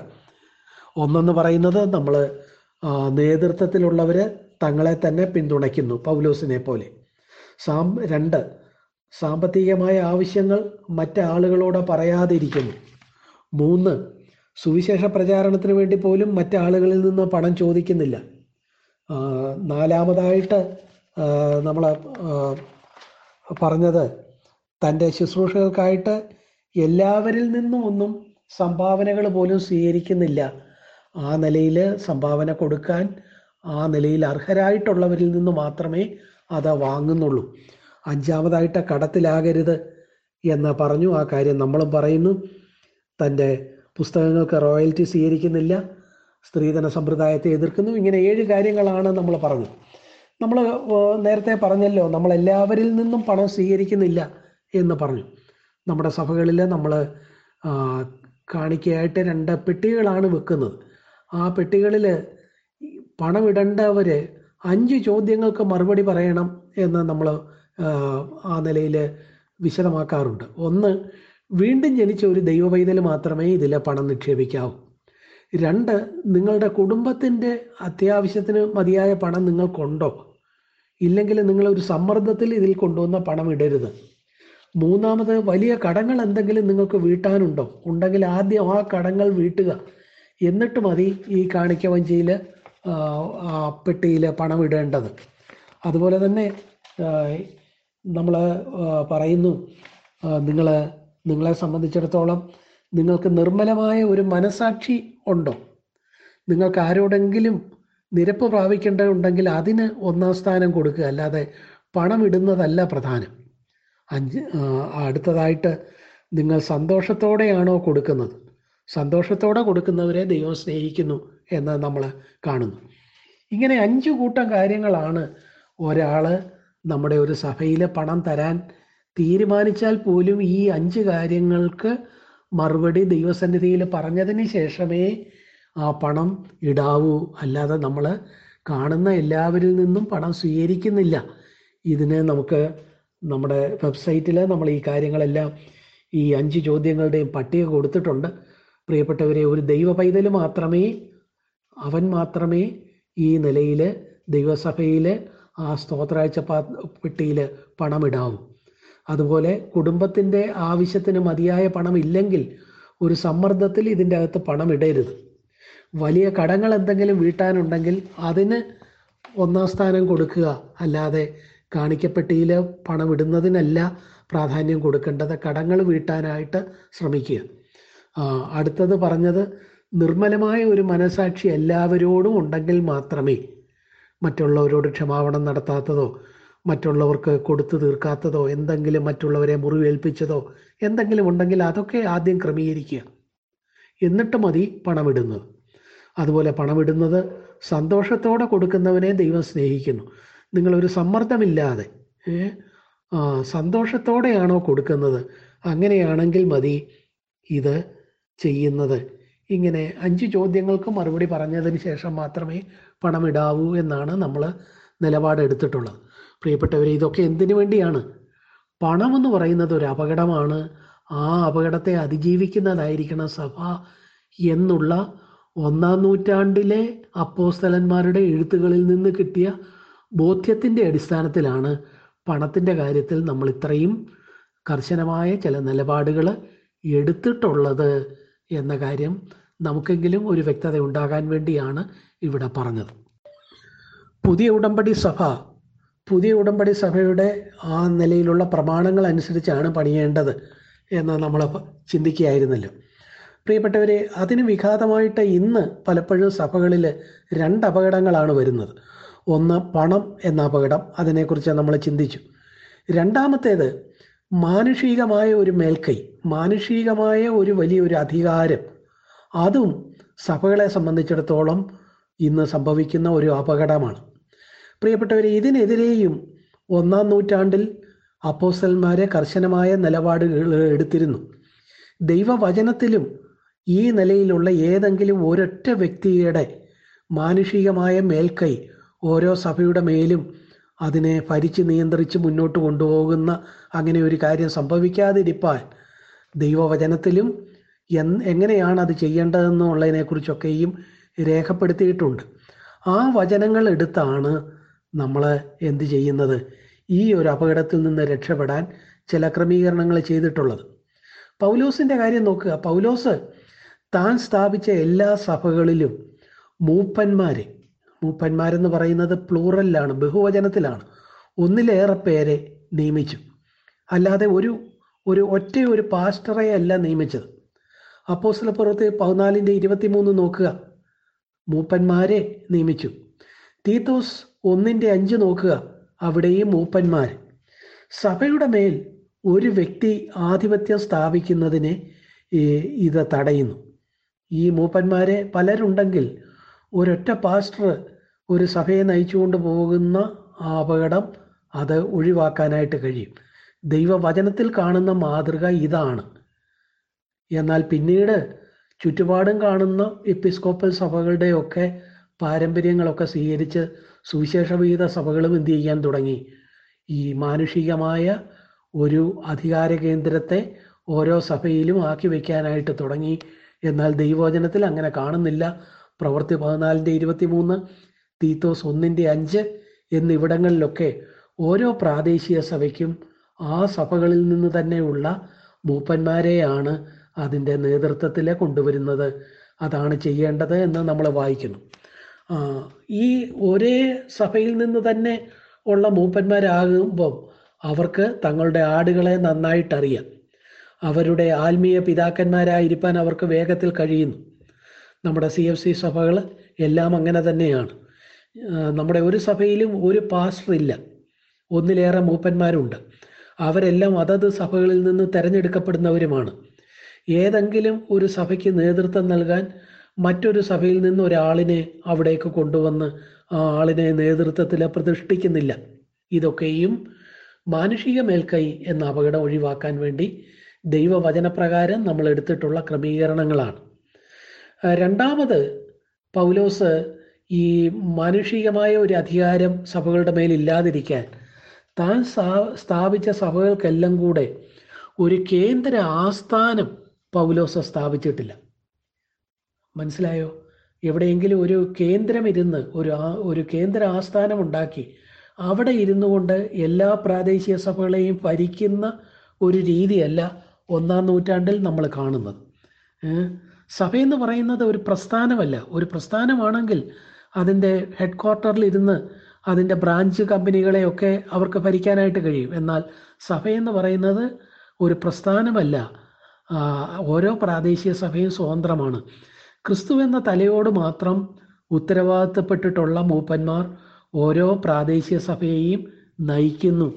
ഒന്നെന്ന് പറയുന്നത് നമ്മൾ നേതൃത്വത്തിലുള്ളവർ തങ്ങളെ തന്നെ പിന്തുണയ്ക്കുന്നു പൗലോസിനെ പോലെ. സാം രണ്ട്. സാമ്പത്തികമായ ആവശ്യങ്ങൾ മറ്റാളുകളോട് പറയാതിരിക്കുന്നു. മൂന്ന്. സുവിശേഷ പ്രചാരണത്തിന് വേണ്ടി പോലും മറ്റാളുകളിൽ നിന്ന് പണം ചോദിക്കുന്നില്ല. നാലാമതായിട്ട് നമ്മൾ പറഞ്ഞത് തന്റെ ശുശ്രൂഷകൾക്കായിട്ട് എല്ലാവരിൽ നിന്നും ഒന്നും സംഭാവനകൾ പോലും സ്വീകരിക്കുന്നില്ല. ആ നിലയിൽ സംഭാവന കൊടുക്കാൻ ആ നിലയിൽ അർഹരായിട്ടുള്ളവരിൽ നിന്ന് മാത്രമേ അത് വാങ്ങുന്നുള്ളൂ. അഞ്ചാമതായിട്ട് കടത്തിലാകരുത് എന്ന് പറഞ്ഞു. ആ കാര്യം നമ്മളും പറയുന്നു. തന്റെ പുസ്തകങ്ങൾക്ക് റോയൽറ്റി സ്വീകരിക്കുന്നില്ല. സ്ത്രീധന സമ്പ്രദായത്തെ എതിർക്കുന്നു. ഇങ്ങനെ ഏഴ് കാര്യങ്ങളാണ് നമ്മൾ പറഞ്ഞത് നമ്മൾ നേരത്തെ പറഞ്ഞല്ലോ നമ്മൾ എല്ലാവരിൽ നിന്നും പണം സ്വീകരിക്കുന്നില്ല എന്ന് പറഞ്ഞു. നമ്മുടെ സഭകളിൽ നമ്മൾ കാണിക്കയായിട്ട് രണ്ട് പെട്ടികളാണ് വെക്കുന്നത്. ആ പെട്ടികളിൽ പണം ഇടേണ്ടവർ അഞ്ച് ചോദ്യങ്ങൾക്ക് മറുപടി പറയണം എന്ന് നമ്മൾ ആ നിലയിൽ വിശദമാക്കാറുണ്ട്. ഒന്ന് വീണ്ടും ജനിച്ച ഒരു ദൈവവൈതൽ മാത്രമേ ഇതിൽ പണം നിക്ഷേപിക്കാവൂ. രണ്ട് നിങ്ങളുടെ കുടുംബത്തിന്റെ അത്യാവശ്യത്തിന് മതിയായ പണം നിങ്ങൾക്കുണ്ടോ? ഇല്ലെങ്കിൽ നിങ്ങൾ ഒരു സമ്മർദ്ദത്തിൽ ഇതിൽ കൊണ്ടുവന്ന പണം ഇടരുത്. മൂന്നാമത് വലിയ കടങ്ങൾ എന്തെങ്കിലും നിങ്ങൾക്ക് വീട്ടാനുണ്ടോ? ഉണ്ടെങ്കിൽ ആദ്യം ആ കടങ്ങൾ വീട്ടുക. എന്നിട്ട് മതി ഈ കാണിക്ക വഞ്ചിയിൽ ആ പെട്ടിയിൽ പണം ഇടേണ്ടത്. അതുപോലെ തന്നെ നമ്മൾ പറയുന്നു നിങ്ങൾ നിങ്ങളെ സംബന്ധിച്ചിടത്തോളം നിങ്ങൾക്ക് നിർമ്മലമായ ഒരു മനസാക്ഷി ഉണ്ടോ? നിങ്ങൾക്ക് ആരോടെങ്കിലും നിരപ്പ് പ്രാപിക്കേണ്ടതുണ്ടെങ്കിൽ അതിന് ഒന്നാം സ്ഥാനം കൊടുക്കുക. അല്ലാതെ പണം ഇടുന്നതല്ല പ്രധാനം. അഞ്ച് അടുത്തതായിട്ട് നിങ്ങൾ സന്തോഷത്തോടെയാണോ കൊടുക്കുന്നത്? സന്തോഷത്തോടെ കൊടുക്കുന്നവരെ ദൈവം സ്നേഹിക്കുന്നു. എന്ന് നമ്മൾ കാണുന്നു. ഇങ്ങനെ അഞ്ചു കൂട്ടം കാര്യങ്ങളാണ് ഒരാൾ നമ്മുടെ ഒരു സഭയിൽ പണം തരാൻ തീരുമാനിച്ചാൽ പോലും ഈ അഞ്ച് കാര്യങ്ങൾക്ക് മറുപടി ദൈവസന്നിധിയിൽ പറഞ്ഞതിന് ശേഷമേ ആ പണം ഇടാവൂ. അല്ലാതെ നമ്മൾ കാണുന്ന എല്ലാവരിൽ നിന്നും പണം സ്വീകരിക്കുന്നില്ല. ഇതിന് നമുക്ക് നമ്മുടെ വെബ്സൈറ്റിൽ നമ്മൾ ഈ കാര്യങ്ങളെല്ലാം ഈ അഞ്ച് ചോദ്യങ്ങളുടെയും പട്ടിക കൊടുത്തിട്ടുണ്ട്. പ്രിയപ്പെട്ടവരെ ഒരു ദൈവ മാത്രമേ അവൻ മാത്രമേ ഈ നിലയിൽ ദൈവസഭയിൽ ആ സ്തോത്രാഴ്ച പെട്ടിയിൽ പണമിടാവൂ. അതുപോലെ കുടുംബത്തിന്റെ ആവശ്യത്തിന് മതിയായ പണം ഇല്ലെങ്കിൽ ഒരു സമ്മർദ്ദത്തിൽ ഇതിന്റെ അകത്ത് പണം ഇടരുത് വലിയ കടങ്ങൾ എന്തെങ്കിലും വീട്ടാനുണ്ടെങ്കിൽ അതിന് ഒന്നാം സ്ഥാനം കൊടുക്കുക. അല്ലാതെ കാണിക്കപ്പെട്ടിയിൽ പണം ഇടുന്നതിനല്ല പ്രാധാന്യം കൊടുക്കേണ്ടത്. കടങ്ങൾ വീട്ടാനായിട്ട് ശ്രമിക്കുക. അടുത്തത് പറഞ്ഞത് നിർമ്മലമായ ഒരു മനസാക്ഷി എല്ലാവരോടും ഉണ്ടെങ്കിൽ മാത്രമേ മറ്റുള്ളവരോട് ക്ഷമാപണം നടത്താത്തതോ മറ്റുള്ളവർക്ക് കൊടുത്തു തീർക്കാത്തതോ എന്തെങ്കിലും മറ്റുള്ളവരെ മുറിവേൽപ്പിച്ചതോ എന്തെങ്കിലും ഉണ്ടെങ്കിൽ അതൊക്കെ ആദ്യം ക്രമീകരിക്കുക. എന്നിട്ട് മതി പണമിടുന്നത്. അതുപോലെ പണമിടുന്നത് സന്തോഷത്തോടെ കൊടുക്കുന്നവനെ ദൈവം സ്നേഹിക്കുന്നു. നിങ്ങളൊരു സമ്മർദ്ദമില്ലാതെ സന്തോഷത്തോടെയാണോ കൊടുക്കുന്നത്? അങ്ങനെയാണെങ്കിൽ മതി ഇത് ചെയ്യുന്നത്. ഇങ്ങനെ അഞ്ച് ചോദ്യങ്ങൾക്ക് മറുപടി പറഞ്ഞതിന് ശേഷം മാത്രമേ പണമിടാവൂ എന്നാണ് നമ്മൾ നിലപാടെടുത്തിട്ടുള്ളത്. പ്രിയപ്പെട്ടവരെ ഇതൊക്കെ എന്തിനു വേണ്ടിയാണ്? പണമെന്ന് പറയുന്നത് ഒരു അപകടമാണ്. ആ അപകടത്തെ അതിജീവിക്കുന്നതായിരിക്കണം സഭ എന്നുള്ള ഒന്നാം നൂറ്റാണ്ടിലെ അപ്പോസ്തലന്മാരുടെ എഴുത്തുകളിൽ നിന്ന് കിട്ടിയ ബോധ്യത്തിന്റെ അടിസ്ഥാനത്തിലാണ് പണത്തിന്റെ കാര്യത്തിൽ നമ്മൾ ഇത്രയും കർശനമായ ചില നിലപാടുകൾ എടുത്തിട്ടുള്ളത് എന്ന കാര്യം നമുക്കെങ്കിലും ഒരു വ്യക്തത ഉണ്ടാകാൻ വേണ്ടിയാണ് ഇവിടെ പറഞ്ഞത്. പുതിയ ഉടമ്പടി സഭ പുതിയ ഉടമ്പടി സഭയുടെ ആ നിലയിലുള്ള പ്രമാണങ്ങൾ അനുസരിച്ചാണ് പണിയേണ്ടത് എന്ന് നമ്മൾ ചിന്തിക്കുകയായിരുന്നല്ലോ. പ്രിയപ്പെട്ടവരെ അതിന് വിഘാതമായിട്ട് ഇന്ന് പലപ്പോഴും സഭകളിൽ രണ്ട് അപകടങ്ങളാണ് വരുന്നത്. ഒന്ന് പണം എന്ന അപകടം അതിനെക്കുറിച്ച് നമ്മൾ ചിന്തിച്ചു. രണ്ടാമത്തേത് മാനുഷികമായ ഒരു മേൽക്കൈ മാനുഷികമായ ഒരു വലിയൊരു അധികാരം. അതും സഭകളെ സംബന്ധിച്ചിടത്തോളം ഇന്ന് സംഭവിക്കുന്ന ഒരു അപകടമാണ്. പ്രിയപ്പെട്ടവരെ ഇതിനെതിരെയും ഒന്നാം നൂറ്റാണ്ടിൽ അപ്പോസ്റ്റന്മാരെ കർശനമായ നിലപാടുകൾ എടുത്തിരുന്നു. ദൈവവചനത്തിലും ഈ നിലയിലുള്ള ഏതെങ്കിലും ഒരൊറ്റ വ്യക്തിയുടെ മാനുഷികമായ മേൽക്കൈ ഓരോ സഭയുടെ മേലും അതിനെ ഭരിച്ച് നിയന്ത്രിച്ച് മുന്നോട്ട് കൊണ്ടുപോകുന്ന അങ്ങനെ ഒരു കാര്യം സംഭവിക്കാതിരിപ്പാൻ ദൈവവചനത്തിലും എങ്ങനെയാണ് അത് ചെയ്യേണ്ടതെന്നുള്ളതിനെ കുറിച്ചൊക്കെയും രേഖപ്പെടുത്തിയിട്ടുണ്ട്. ആ വചനങ്ങൾ എടുത്താണ് നമ്മൾ എന്ത് ചെയ്യുന്നത്? ഈ ഒരു അപകടത്തിൽ നിന്ന് രക്ഷപ്പെടാൻ ചില ക്രമീകരണങ്ങൾ ചെയ്തിട്ടുള്ളത്. പൗലോസിന്റെ കാര്യം നോക്കുക. പൗലോസ് താൻ സ്ഥാപിച്ച എല്ലാ സഭകളിലും മൂപ്പന്മാരെ മൂപ്പന്മാരെന്ന് പറയുന്നത് പ്ലൂറലിലാണ് ബഹുവചനത്തിലാണ് ഒന്നിലേറെ പേരെ നിയമിച്ചു. അല്ലാതെ ഒരു ഒരു ഒറ്റ ഒരു പാസ്റ്ററെ അല്ല നിയമിച്ചത്. അപ്പോസ്ലപ്പുറത്ത് പതിനാലിന്റെ ഇരുപത്തിമൂന്ന് നോക്കുക. മൂപ്പന്മാരെ നിയമിച്ചു. തീത്തോസ് ഒന്നിന്റെ അഞ്ച് നോക്കുക. അവിടെയും മൂപ്പന്മാർ. സഭയുടെ മേൽ ഒരു വ്യക്തി ആധിപത്യം സ്ഥാപിക്കുന്നതിനെ ഇത് തടയുന്നു. ഈ മൂപ്പന്മാരെ പലരുണ്ടെങ്കിൽ ഒരൊറ്റ പാസ്റ്റർ ഒരു സഭയെ നയിച്ചുകൊണ്ട് പോകുന്ന അപകടം അത് ഒഴിവാക്കാനായിട്ട് കഴിയും. ദൈവവചനത്തിൽ കാണുന്ന മാതൃക ഇതാണ്. എന്നാൽ പിന്നീട് ചുറ്റുപാടും കാണുന്ന എപ്പിസ്കോപ്പൽ സഭകളുടെയൊക്കെ പാരമ്പര്യങ്ങളൊക്കെ സ്വീകരിച്ച് സുവിശേഷവിഹിത സഭകളും എന്ത് ചെയ്യാൻ തുടങ്ങി? ഈ മാനുഷികമായ ഒരു അധികാര കേന്ദ്രത്തെ ഓരോ സഭയിലും ആക്കി വയ്ക്കാനായിട്ട് തുടങ്ങി. എന്നാൽ ദൈവവചനത്തിൽ അങ്ങനെ കാണുന്നില്ല. പ്രവൃത്തി പതിനാലിന്റെ ഇരുപത്തി മൂന്ന് തീത്തോസ് ഒന്നിന്റെ അഞ്ച് എന്നിവിടങ്ങളിലൊക്കെ ഓരോ പ്രാദേശിക സഭയ്ക്കും ആ സഭകളിൽ നിന്ന് തന്നെയുള്ള മൂപ്പന്മാരെയാണ് അതിന്റെ നേതൃത്വത്തിൽ കൊണ്ടുവരുന്നത് അതാണ് ചെയ്യേണ്ടത് എന്ന് നമ്മൾ വായിക്കുന്നു. ഈ ഒരേ സഭയിൽ നിന്ന് തന്നെ ഉള്ള മൂപ്പന്മാരാകുമ്പം അവർക്ക് തങ്ങളുടെ ആടുകളെ നന്നായിട്ടറിയാം. അവരുടെ ആത്മീയ പിതാക്കന്മാരായിരിക്കാൻ അവർക്ക് വേഗത്തിൽ കഴിയുന്നു. നമ്മുടെ സി എഫ് സി സഭകൾ എല്ലാം അങ്ങനെ തന്നെയാണ്. നമ്മുടെ ഒരു സഭയിലും ഒരു പാസ്റ്റർ ഇല്ല. ഒന്നിലേറെ മൂപ്പന്മാരുണ്ട്. അവരെല്ലാം അതത് സഭകളിൽ നിന്ന് തിരഞ്ഞെടുക്കപ്പെടുന്നവരുമാണ്. ഏതെങ്കിലും ഒരു സഭയ്ക്ക് നേതൃത്വം നൽകാൻ മറ്റൊരു സഭയിൽ നിന്ന് ഒരാളിനെ അവിടേക്ക് കൊണ്ടുവന്ന് ആ ആളിനെ നേതൃത്വത്തിൽ പ്രതിഷ്ഠിക്കുന്നില്ല. ഇതൊക്കെയും മാനുഷിക മേൽക്കൈ എന്ന അപകടം ഒഴിവാക്കാൻ വേണ്ടി ദൈവവചനപ്രകാരം നമ്മൾ എടുത്തിട്ടുള്ള ക്രമീകരണങ്ങളാണ്. രണ്ടാമത് പൗലോസ് ഈ മാനുഷികമായ ഒരു അധികാരം സഭകളുടെ മേലില്ലാതിരിക്കാൻ താൻ സ്ഥാപിച്ച സഭകൾക്കെല്ലാം കൂടെ ഒരു കേന്ദ്ര ആസ്ഥാനം പൗലോസ് സ്ഥാപിച്ചിട്ടില്ല. മനസ്സിലായോ? എവിടെയെങ്കിലും ഒരു കേന്ദ്രം ഇരുന്ന് ഒരു ഒരു കേന്ദ്ര ആസ്ഥാനം ഉണ്ടാക്കി അവിടെ ഇരുന്നു കൊണ്ട് എല്ലാ പ്രാദേശിക സഭകളെയും ഭരിക്കുന്ന ഒരു രീതിയല്ല ഒന്നാം നൂറ്റാണ്ടിൽ നമ്മൾ കാണുന്നത്. സഭയെന്ന് പറയുന്നത് ഒരു പ്രസ്ഥാനമല്ല. ഒരു പ്രസ്ഥാനമാണെങ്കിൽ അതിന്റെ ഹെഡ് ക്വാർട്ടറിൽ ഇരുന്ന് അതിന്റെ ബ്രാഞ്ച് കമ്പനികളെയൊക്കെ അവർക്ക് ഭരിക്കാനായിട്ട് കഴിയും. എന്നാൽ സഭയെന്ന് പറയുന്നത് ഒരു പ്രസ്ഥാനമല്ല. ഓരോ പ്രാദേശിക സഭയും സ്വതന്ത്രമാണ്. ക്രിസ്തു എന്ന തലയോട് മാത്രം ഉത്തരവാദിത്തപ്പെട്ടിട്ടുള്ള മൂപ്പന്മാർ ഓരോ പ്രാദേശിക സഭയെയും നയിക്കുന്നു.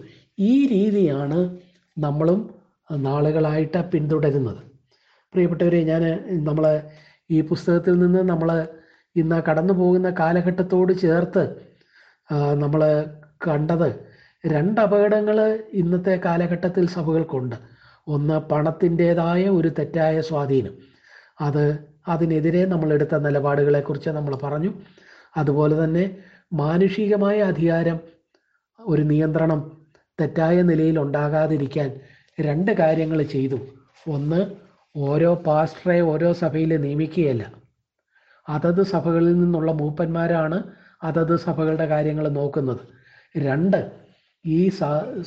ഈ രീതിയാണ് നമ്മളും നാളുകളായിട്ട് പിന്തുടരുന്നത്. പ്രിയപ്പെട്ടവരെ ഞാൻ നമ്മൾ ഈ പുസ്തകത്തിൽ നിന്ന് നമ്മൾ ഇന്ന് കടന്നു പോകുന്ന കാലഘട്ടത്തോട് ചേർത്ത് നമ്മൾ കണ്ടത് രണ്ട് അപകടങ്ങൾ ഇന്നത്തെ കാലഘട്ടത്തിൽ സഭകൾക്കുണ്ട്. ഒന്ന് പണത്തിന്റെതായ ഒരു തെറ്റായ സ്വാധീനം. അത് അതിനെതിരെ നമ്മൾ എടുത്ത നിലപാടുകളെക്കുറിച്ച് നമ്മൾ പറഞ്ഞു. അതുപോലെ തന്നെ മാനുഷികമായ അധികാരം ഒരു നിയന്ത്രണം തെറ്റായ നിലയിൽ ഉണ്ടാകാതിരിക്കാൻ രണ്ട് കാര്യങ്ങൾ ചെയ്തു. ഒന്ന് ഓരോ പാസ്റ്ററെ ഓരോ സഭയിൽ നിയമിക്കുകയല്ല. അതത് സഭകളിൽ നിന്നുള്ള മൂപ്പന്മാരാണ് അതത് സഭകളുടെ കാര്യങ്ങൾ നോക്കുന്നത്. രണ്ട് ഈ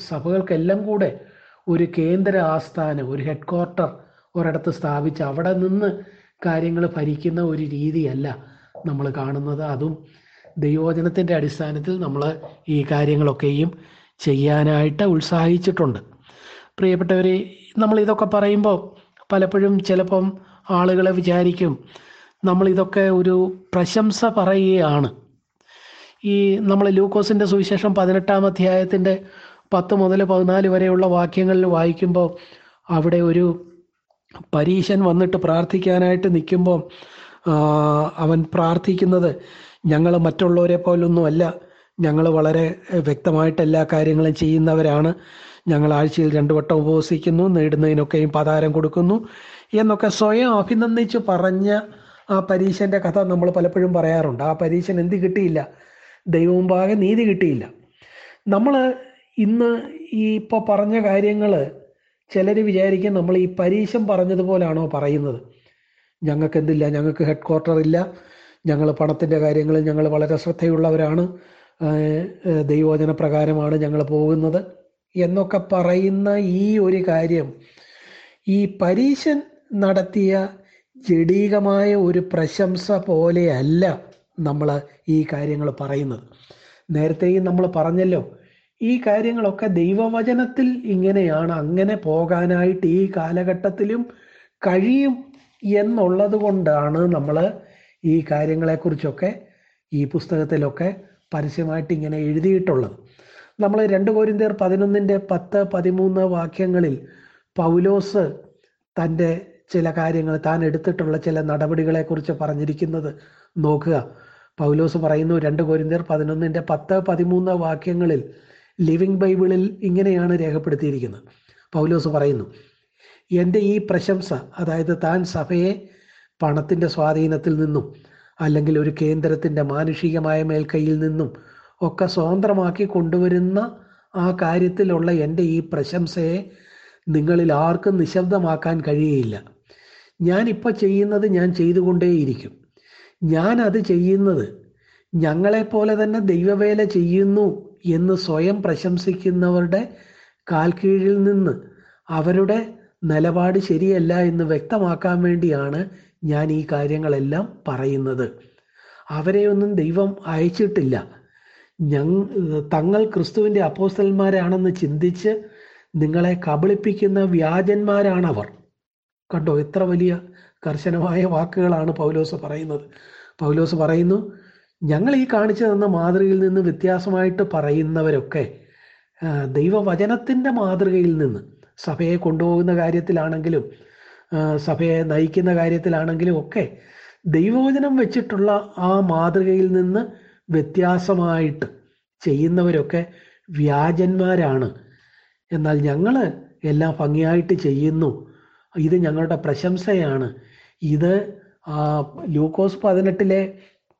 സഭകൾക്കെല്ലാം കൂടെ ഒരു കേന്ദ്ര ആസ്ഥാനം ഒരു ഹെഡ് ക്വാർട്ടർ ഒരിടത്ത് സ്ഥാപിച്ച് അവിടെ നിന്ന് കാര്യങ്ങൾ ഭരിക്കുന്ന ഒരു രീതിയല്ല നമ്മൾ കാണുന്നത്. അതും ദൈവോചനത്തിന്റെ അടിസ്ഥാനത്തിൽ നമ്മൾ ഈ കാര്യങ്ങളൊക്കെയും ചെയ്യാനായിട്ട് ഉത്സാഹിച്ചിട്ടുണ്ട്. പ്രിയപ്പെട്ടവർ നമ്മൾ ഇതൊക്കെ പറയുമ്പോൾ പലപ്പോഴും ചിലപ്പം ആളുകളെ വിചാരിക്കും നമ്മൾ ഇതൊക്കെ ഒരു പ്രശംസ പറയുകയാണ്. ഈ നമ്മൾ ലൂക്കോസിന്റെ സുവിശേഷം പതിനെട്ടാം അധ്യായത്തിന്റെ പത്ത് മുതൽ പതിനാല് വരെയുള്ള വാക്യങ്ങളിൽ വായിക്കുമ്പോൾ അവിടെ ഒരു പരീശൻ വന്നിട്ട് പ്രാർത്ഥിക്കാനായിട്ട് നിൽക്കുമ്പോൾ അവൻ പ്രാർത്ഥിക്കുന്നത് ഞങ്ങൾ മറ്റുള്ളവരെ പോലൊന്നുമല്ല. ഞങ്ങൾ വളരെ വ്യക്തമായിട്ട് എല്ലാ കാര്യങ്ങളും ചെയ്യുന്നവരാണ്. ഞങ്ങൾ ആഴ്ചയിൽ രണ്ടു വട്ടം ഉപവസിക്കുന്നു നേടുന്നതിനൊക്കെയും പതാരം കൊടുക്കുന്നു എന്നൊക്കെ സ്വയം അഭിനന്ദിച്ച് പറഞ്ഞ ആ പരീശന്റെ കഥ നമ്മൾ പലപ്പോഴും പറയാറുണ്ട്. ആ പരീശൻ എന്ത് കിട്ടിയില്ല? ദൈവമുമ്പാകെ നീതി കിട്ടിയില്ല. നമ്മൾ ഇന്ന് ഈ ഇപ്പോൾ പറഞ്ഞ കാര്യങ്ങൾ ചിലർ വിചാരിക്കും നമ്മൾ ഈ പരീക്ഷം പറഞ്ഞതുപോലാണോ പറയുന്നത്. ഞങ്ങൾക്ക് എന്തില്ല ഞങ്ങൾക്ക് ഹെഡ് ക്വാർട്ടർ ഇല്ല ഞങ്ങൾ പണത്തിന്റെ കാര്യങ്ങളിൽ ഞങ്ങൾ വളരെ ശ്രദ്ധയുള്ളവരാണ് ദൈവോചന പ്രകാരമാണ് ഞങ്ങൾ പോകുന്നത് എന്നൊക്കെ പറയുന്ന ഈ ഒരു കാര്യം ഈ പരീശൻ നടത്തിയ ജഡീകമായ ഒരു പ്രശംസ പോലെയല്ല നമ്മൾ ഈ കാര്യങ്ങൾ പറയുന്നത്. നേരത്തെയും നമ്മൾ പറഞ്ഞല്ലോ ഈ കാര്യങ്ങളൊക്കെ ദൈവവചനത്തിൽ ഇങ്ങനെയാണ്. അങ്ങനെ പോകാനായിട്ട് ഈ കാലഘട്ടത്തിലും കഴിയും എന്നുള്ളത് കൊണ്ടാണ് നമ്മൾ ഈ കാര്യങ്ങളെക്കുറിച്ചൊക്കെ ഈ പുസ്തകത്തിലൊക്കെ പരസ്യമായിട്ട് ഇങ്ങനെ എഴുതിയിട്ടുള്ളത്. നമ്മൾ രണ്ട് കോരിന്തേർ പതിനൊന്നിന്റെ പത്ത് പതിമൂന്ന് വാക്യങ്ങളിൽ പൗലോസ് തന്റെ ചില കാര്യങ്ങൾ താൻ എടുത്തിട്ടുള്ള ചില നടപടികളെക്കുറിച്ച് പറഞ്ഞിരിക്കുന്നത് നോക്കുക. പൗലോസ് പറയുന്നു രണ്ട് കോരിന്തേർ പതിനൊന്നിന്റെ പത്ത് പതിമൂന്ന് വാക്യങ്ങളിൽ ലിവിങ് ബൈബിളിൽ ഇങ്ങനെയാണ് രേഖപ്പെടുത്തിയിരിക്കുന്നത്. പൗലോസ് പറയുന്നു എന്റെ ഈ പ്രശംസ അതായത് താൻ സഭയെ പണത്തിന്റെ സ്വാധീനത്തിൽ നിന്നും അല്ലെങ്കിൽ ഒരു കേന്ദ്രത്തിന്റെ മാനുഷികമായ മേൽക്കൈയിൽ നിന്നും ഒക്കെ സ്വതന്ത്രമാക്കി കൊണ്ടുവരുന്ന ആ കാര്യത്തിലുള്ള എന്റെ ഈ പ്രശംസയെ നിങ്ങളിൽ ആർക്കും നിശബ്ദമാക്കാൻ കഴിയുകയില്ല. ഞാനിപ്പോൾ ചെയ്യുന്നത് ഞാൻ ചെയ്തുകൊണ്ടേയിരിക്കും. ഞാൻ അത് ചെയ്യുന്നത് ഞങ്ങളെപ്പോലെ തന്നെ ദൈവവേല ചെയ്യുന്നു എന്ന് സ്വയം പ്രശംസിക്കുന്നവരുടെ കാൽക്കീഴിൽ നിന്ന് അവരുടെ നിലപാട് ശരിയല്ല എന്ന് വ്യക്തമാക്കാൻ വേണ്ടിയാണ് ഞാൻ ഈ കാര്യങ്ങളെല്ലാം പറയുന്നത്. അവരെയൊന്നും ദൈവം അയച്ചിട്ടില്ല. ഞങ് തങ്ങൾ ക്രിസ്തുവിന്റെ അപ്പോസ്റ്റലന്മാരാണെന്ന് ചിന്തിച്ച് നിങ്ങളെ കബളിപ്പിക്കുന്ന വ്യാജന്മാരാണവർ. കണ്ടോ എത്ര വലിയ കർശനമായ വാക്കുകളാണ് പൗലോസ് പറയുന്നത്. പൗലോസ് പറയുന്നു ഞങ്ങൾ ഈ കാണിച്ചു തന്ന മാതൃകയിൽ നിന്ന് വ്യത്യാസമായിട്ട് പറയുന്നവരൊക്കെ ദൈവവചനത്തിന്റെ മാതൃകയിൽ നിന്ന് സഭയെ കൊണ്ടുപോകുന്ന കാര്യത്തിലാണെങ്കിലും സഭയെ നയിക്കുന്ന കാര്യത്തിലാണെങ്കിലും ഒക്കെ ദൈവവചനം വെച്ചിട്ടുള്ള ആ മാതൃകയിൽ നിന്ന് വ്യത്യാസമായിട്ട് ചെയ്യുന്നവരൊക്കെ വ്യാജന്മാരാണ്. എന്നാൽ ഞങ്ങൾ എല്ലാം ഭംഗിയായിട്ട് ചെയ്യുന്നു. ഇത് ഞങ്ങളുടെ പ്രശംസയാണ്. ഇത് ലൂക്കോസ് പതിനെട്ടിലെ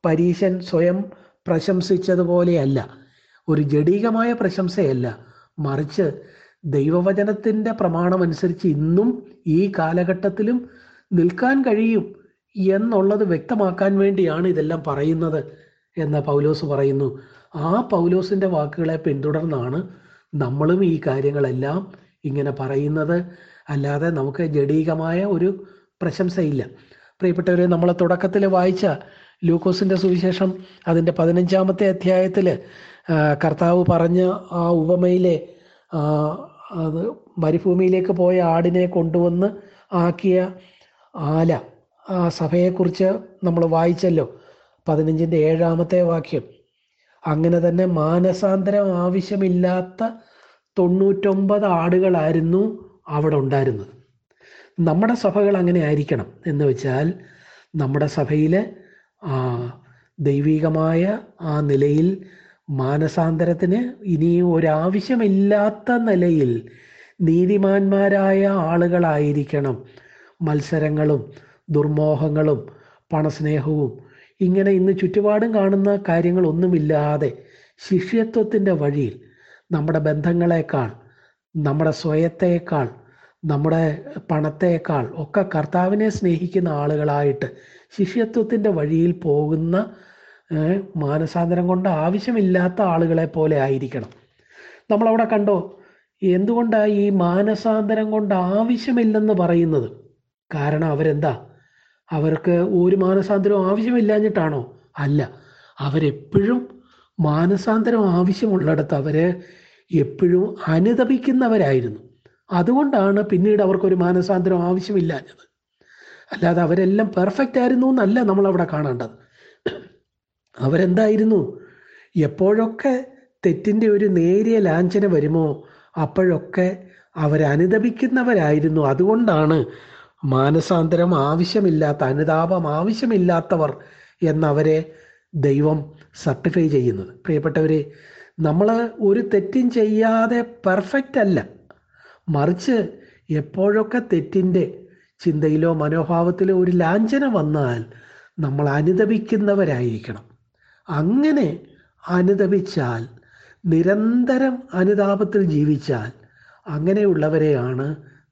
പരീശൻ സ്വയം പ്രശംസിച്ചതുപോലെയല്ല ഒരു ജഡീകമായ പ്രശംസയല്ല. മറിച്ച് ദൈവവചനത്തിന്റെ പ്രമാണമനുസരിച്ച് ഇന്നും ഈ കാലഘട്ടത്തിലും നിൽക്കാൻ കഴിയും എന്നുള്ളത് വ്യക്തമാക്കാൻ വേണ്ടിയാണ് ഇതെല്ലാം പറയുന്നത് എന്ന് പൗലോസ് പറയുന്നു. ആ പൗലോസിന്റെ വാക്കുകളെ പിന്തുടർന്നാണ് നമ്മളും ഈ കാര്യങ്ങളെല്ലാം ഇങ്ങനെ പറയുന്നത്. അല്ലാതെ നമുക്ക് ജഡീകമായ ഒരു പ്രശംസയില്ല. പ്രിയപ്പെട്ടവരെ നമ്മൾ തുടക്കത്തിൽ വായിച്ച ലൂക്കോസിന്റെ സുവിശേഷം അതിന്റെ പതിനഞ്ചാമത്തെ അധ്യായത്തിൽ കർത്താവ് പറഞ്ഞ ആ ഉപമയിലെ അത് മരുഭൂമിയിലേക്ക് പോയ ആടിനെ കൊണ്ടുവന്ന് ആക്കിയ ആല. ആ സഭയെക്കുറിച്ച് നമ്മൾ വായിച്ചല്ലോ പതിനഞ്ചിന്റെ ഏഴാമത്തെ വാക്യം. അങ്ങനെ തന്നെ മാനസാന്തരം ആവശ്യമില്ലാത്ത തൊണ്ണൂറ്റൊമ്പത് ആടുകളായിരുന്നു അവിടെ ഉണ്ടായിരുന്നത്. നമ്മുടെ സഭകൾ അങ്ങനെ ആയിരിക്കണം എന്ന് വെച്ചാൽ നമ്മുടെ സഭയിൽ ദൈവികമായ ആ നിലയിൽ മാനസാന്തരത്തിന് ഇനി ഒരാവശ്യമില്ലാത്ത നിലയിൽ നീതിമാന്മാരായ ആളുകളായിരിക്കണം. മത്സരങ്ങളും ദുർമോഹങ്ങളും പണസ്നേഹവും ഇങ്ങനെ ഇന്ന് ചുറ്റുപാടും കാണുന്ന കാര്യങ്ങളൊന്നുമില്ലാതെ ശിഷ്യത്വത്തിന്റെ വഴിയിൽ നമ്മുടെ ബന്ധങ്ങളെക്കാൾ നമ്മുടെ സ്വയത്തേക്കാൾ നമ്മുടെ പണത്തേക്കാൾ ഒക്കെ കർത്താവിനെ സ്നേഹിക്കുന്ന ആളുകളായിട്ട് ശിഷ്യത്വത്തിന്റെ വഴിയിൽ പോകുന്ന മാനസാന്തരം കൊണ്ട് ആവശ്യമില്ലാത്ത ആളുകളെ പോലെ ആയിരിക്കണം. നമ്മളവിടെ കണ്ടോ എന്തുകൊണ്ടാണ് ഈ മാനസാന്തരം കൊണ്ട് ആവശ്യമില്ലെന്ന് പറയുന്നത്? കാരണം അവരെന്താ? അവർക്ക് ഒരു മാനസാന്തരവും ആവശ്യമില്ലാഞ്ഞിട്ടാണോ? അല്ല അവരെപ്പോഴും മാനസാന്തരം ആവശ്യമുള്ളിടത്ത് അവരെ എപ്പോഴും അനുതപിക്കുന്നവരായിരുന്നു അതുകൊണ്ടാണ് പിന്നീട് അവർക്കൊരു മാനസാന്തരം ആവശ്യമില്ലാഞ്ഞത്. അല്ലാതെ അവരെല്ലാം പെർഫെക്റ്റ് ആയിരുന്നു എന്നല്ല നമ്മൾ അവിടെ കാണേണ്ടത്. അവരെന്തായിരുന്നു? എപ്പോഴൊക്കെ തെറ്റിന്റെ ഒരു നേരിയ ലാഞ്ചന വരുമോ അപ്പോഴൊക്കെ അവരനുദപിക്കുന്നവരായിരുന്നു അതുകൊണ്ടാണ് മാനസാന്തരം ആവശ്യമില്ലാത്ത അനുതാപം ആവശ്യമില്ലാത്തവർ എന്നവരെ ദൈവം സർട്ടിഫൈ ചെയ്യുന്നത്. പ്രിയപ്പെട്ടവരെ നമ്മൾ ഒരു തെറ്റും ചെയ്യാതെ പെർഫെക്റ്റ് അല്ല. മറിച്ച് എപ്പോഴൊക്കെ തെറ്റിന്റെ ചിന്തയിലോ മനോഭാവത്തിലോ ഒരു ലാഞ്ചന വന്നാൽ നമ്മൾ അനുദപിക്കുന്നവരായിരിക്കണം. അങ്ങനെ അനുദപിച്ചാൽ നിരന്തരം അനുതാപത്തിൽ ജീവിച്ചാൽ അങ്ങനെയുള്ളവരെയാണ്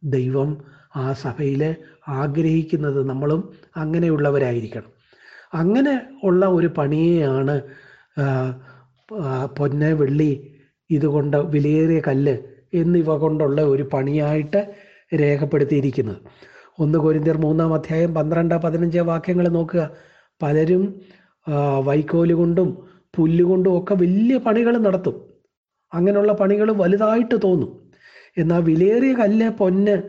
ദൈവം ആ സഭയിൽ ആഗ്രഹിക്കുന്നത്. നമ്മളും അങ്ങനെയുള്ളവരായിരിക്കണം. അങ്ങനെ ഉള്ള ഒരു പണിയെയാണ് ആ, വെള്ളി ഇതുകൊണ്ട് വിലയേറിയ കല്ല് എന്നിവ കൊണ്ടുള്ള ഒരു പണിയായിട്ട് രേഖപ്പെടുത്തിയിരിക്കുന്നത്. ഒന്ന് കോരിന്തിയർ മൂന്നാം അധ്യായം പന്ത്രണ്ട് പതിനഞ്ച് വാക്യങ്ങൾ നോക്കുക. പലരും വൈക്കോൽ കൊണ്ടും പുല്ലുകൊണ്ടും ഒക്കെ വലിയ പണികൾ നടത്തും. അങ്ങനെയുള്ള പണികൾ വലുതായിട്ട് തോന്നും. എന്നാൽ വിലയേറിയ കല്ല് പൊന്ന്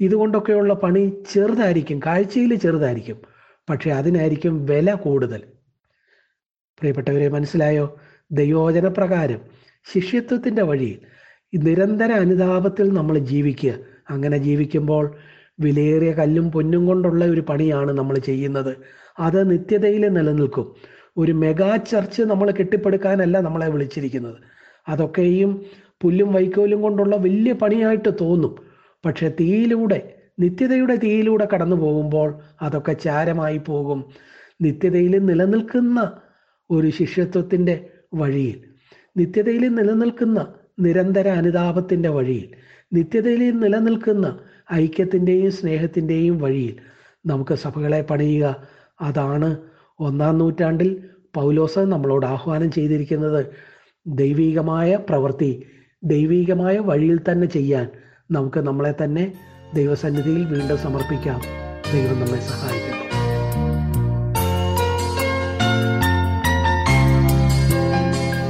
ഇതുകൊണ്ടൊക്കെയുള്ള പണി ചെറുതായിരിക്കും. കാഴ്ചയിൽ ചെറുതായിരിക്കും. പക്ഷെ അതിനായിരിക്കും വില കൂടുതൽ. പ്രിയപ്പെട്ടവരെ മനസ്സിലായോ? ദൈവോചന പ്രകാരം ശിഷ്യത്വത്തിന്റെ വഴിയിൽ നിരന്തര അനുതാപത്തിൽ നമ്മൾ ജീവിക്കുക. അങ്ങനെ ജീവിക്കുമ്പോൾ വിലയേറിയ കല്ലും പൊന്നും കൊണ്ടുള്ള ഒരു പണിയാണ് നമ്മൾ ചെയ്യുന്നത്. അത് നിത്യതയിൽ നിലനിൽക്കും. ഒരു മെഗാ ചർച്ച് നമ്മൾ കെട്ടിപ്പടുക്കാനല്ല നമ്മളെ വിളിച്ചിരിക്കുന്നത്. അതൊക്കെയും പുല്ലും വൈക്കോലും കൊണ്ടുള്ള വലിയ പണിയായിട്ട് തോന്നും. പക്ഷെ തീയിലൂടെ നിത്യതയുടെ തീയിലൂടെ കടന്നു പോകുമ്പോൾ അതൊക്കെ ചാരമായി പോകും. നിത്യതയിൽ നിലനിൽക്കുന്ന ഒരു ശിഷ്യത്വത്തിന്റെ വഴിയിൽ. നിത്യതയിൽ നിലനിൽക്കുന്ന നിരന്തര അനുതാപത്തിന്റെ വഴിയിൽ. നിത്യതയിൽ നിലനിൽക്കുന്ന ഐക്യത്തിന്റെയും സ്നേഹത്തിന്റെയും വഴിയിൽ നമുക്ക് സഭകളെ പണിയുക. അതാണ് ഒന്നാം നൂറ്റാണ്ടിൽ പൗലോസ് നമ്മളോട് ആഹ്വാനം ചെയ്തിരിക്കുന്നത്. ദൈവീകമായ പ്രവൃത്തി ദൈവീകമായ വഴിയിൽ തന്നെ ചെയ്യാൻ നമുക്ക് നമ്മളെ തന്നെ ദൈവസന്നിധിയിൽ വീണ്ടും സമർപ്പിക്കാം. ദൈവം നമ്മെ സഹായിക്കട്ടെ.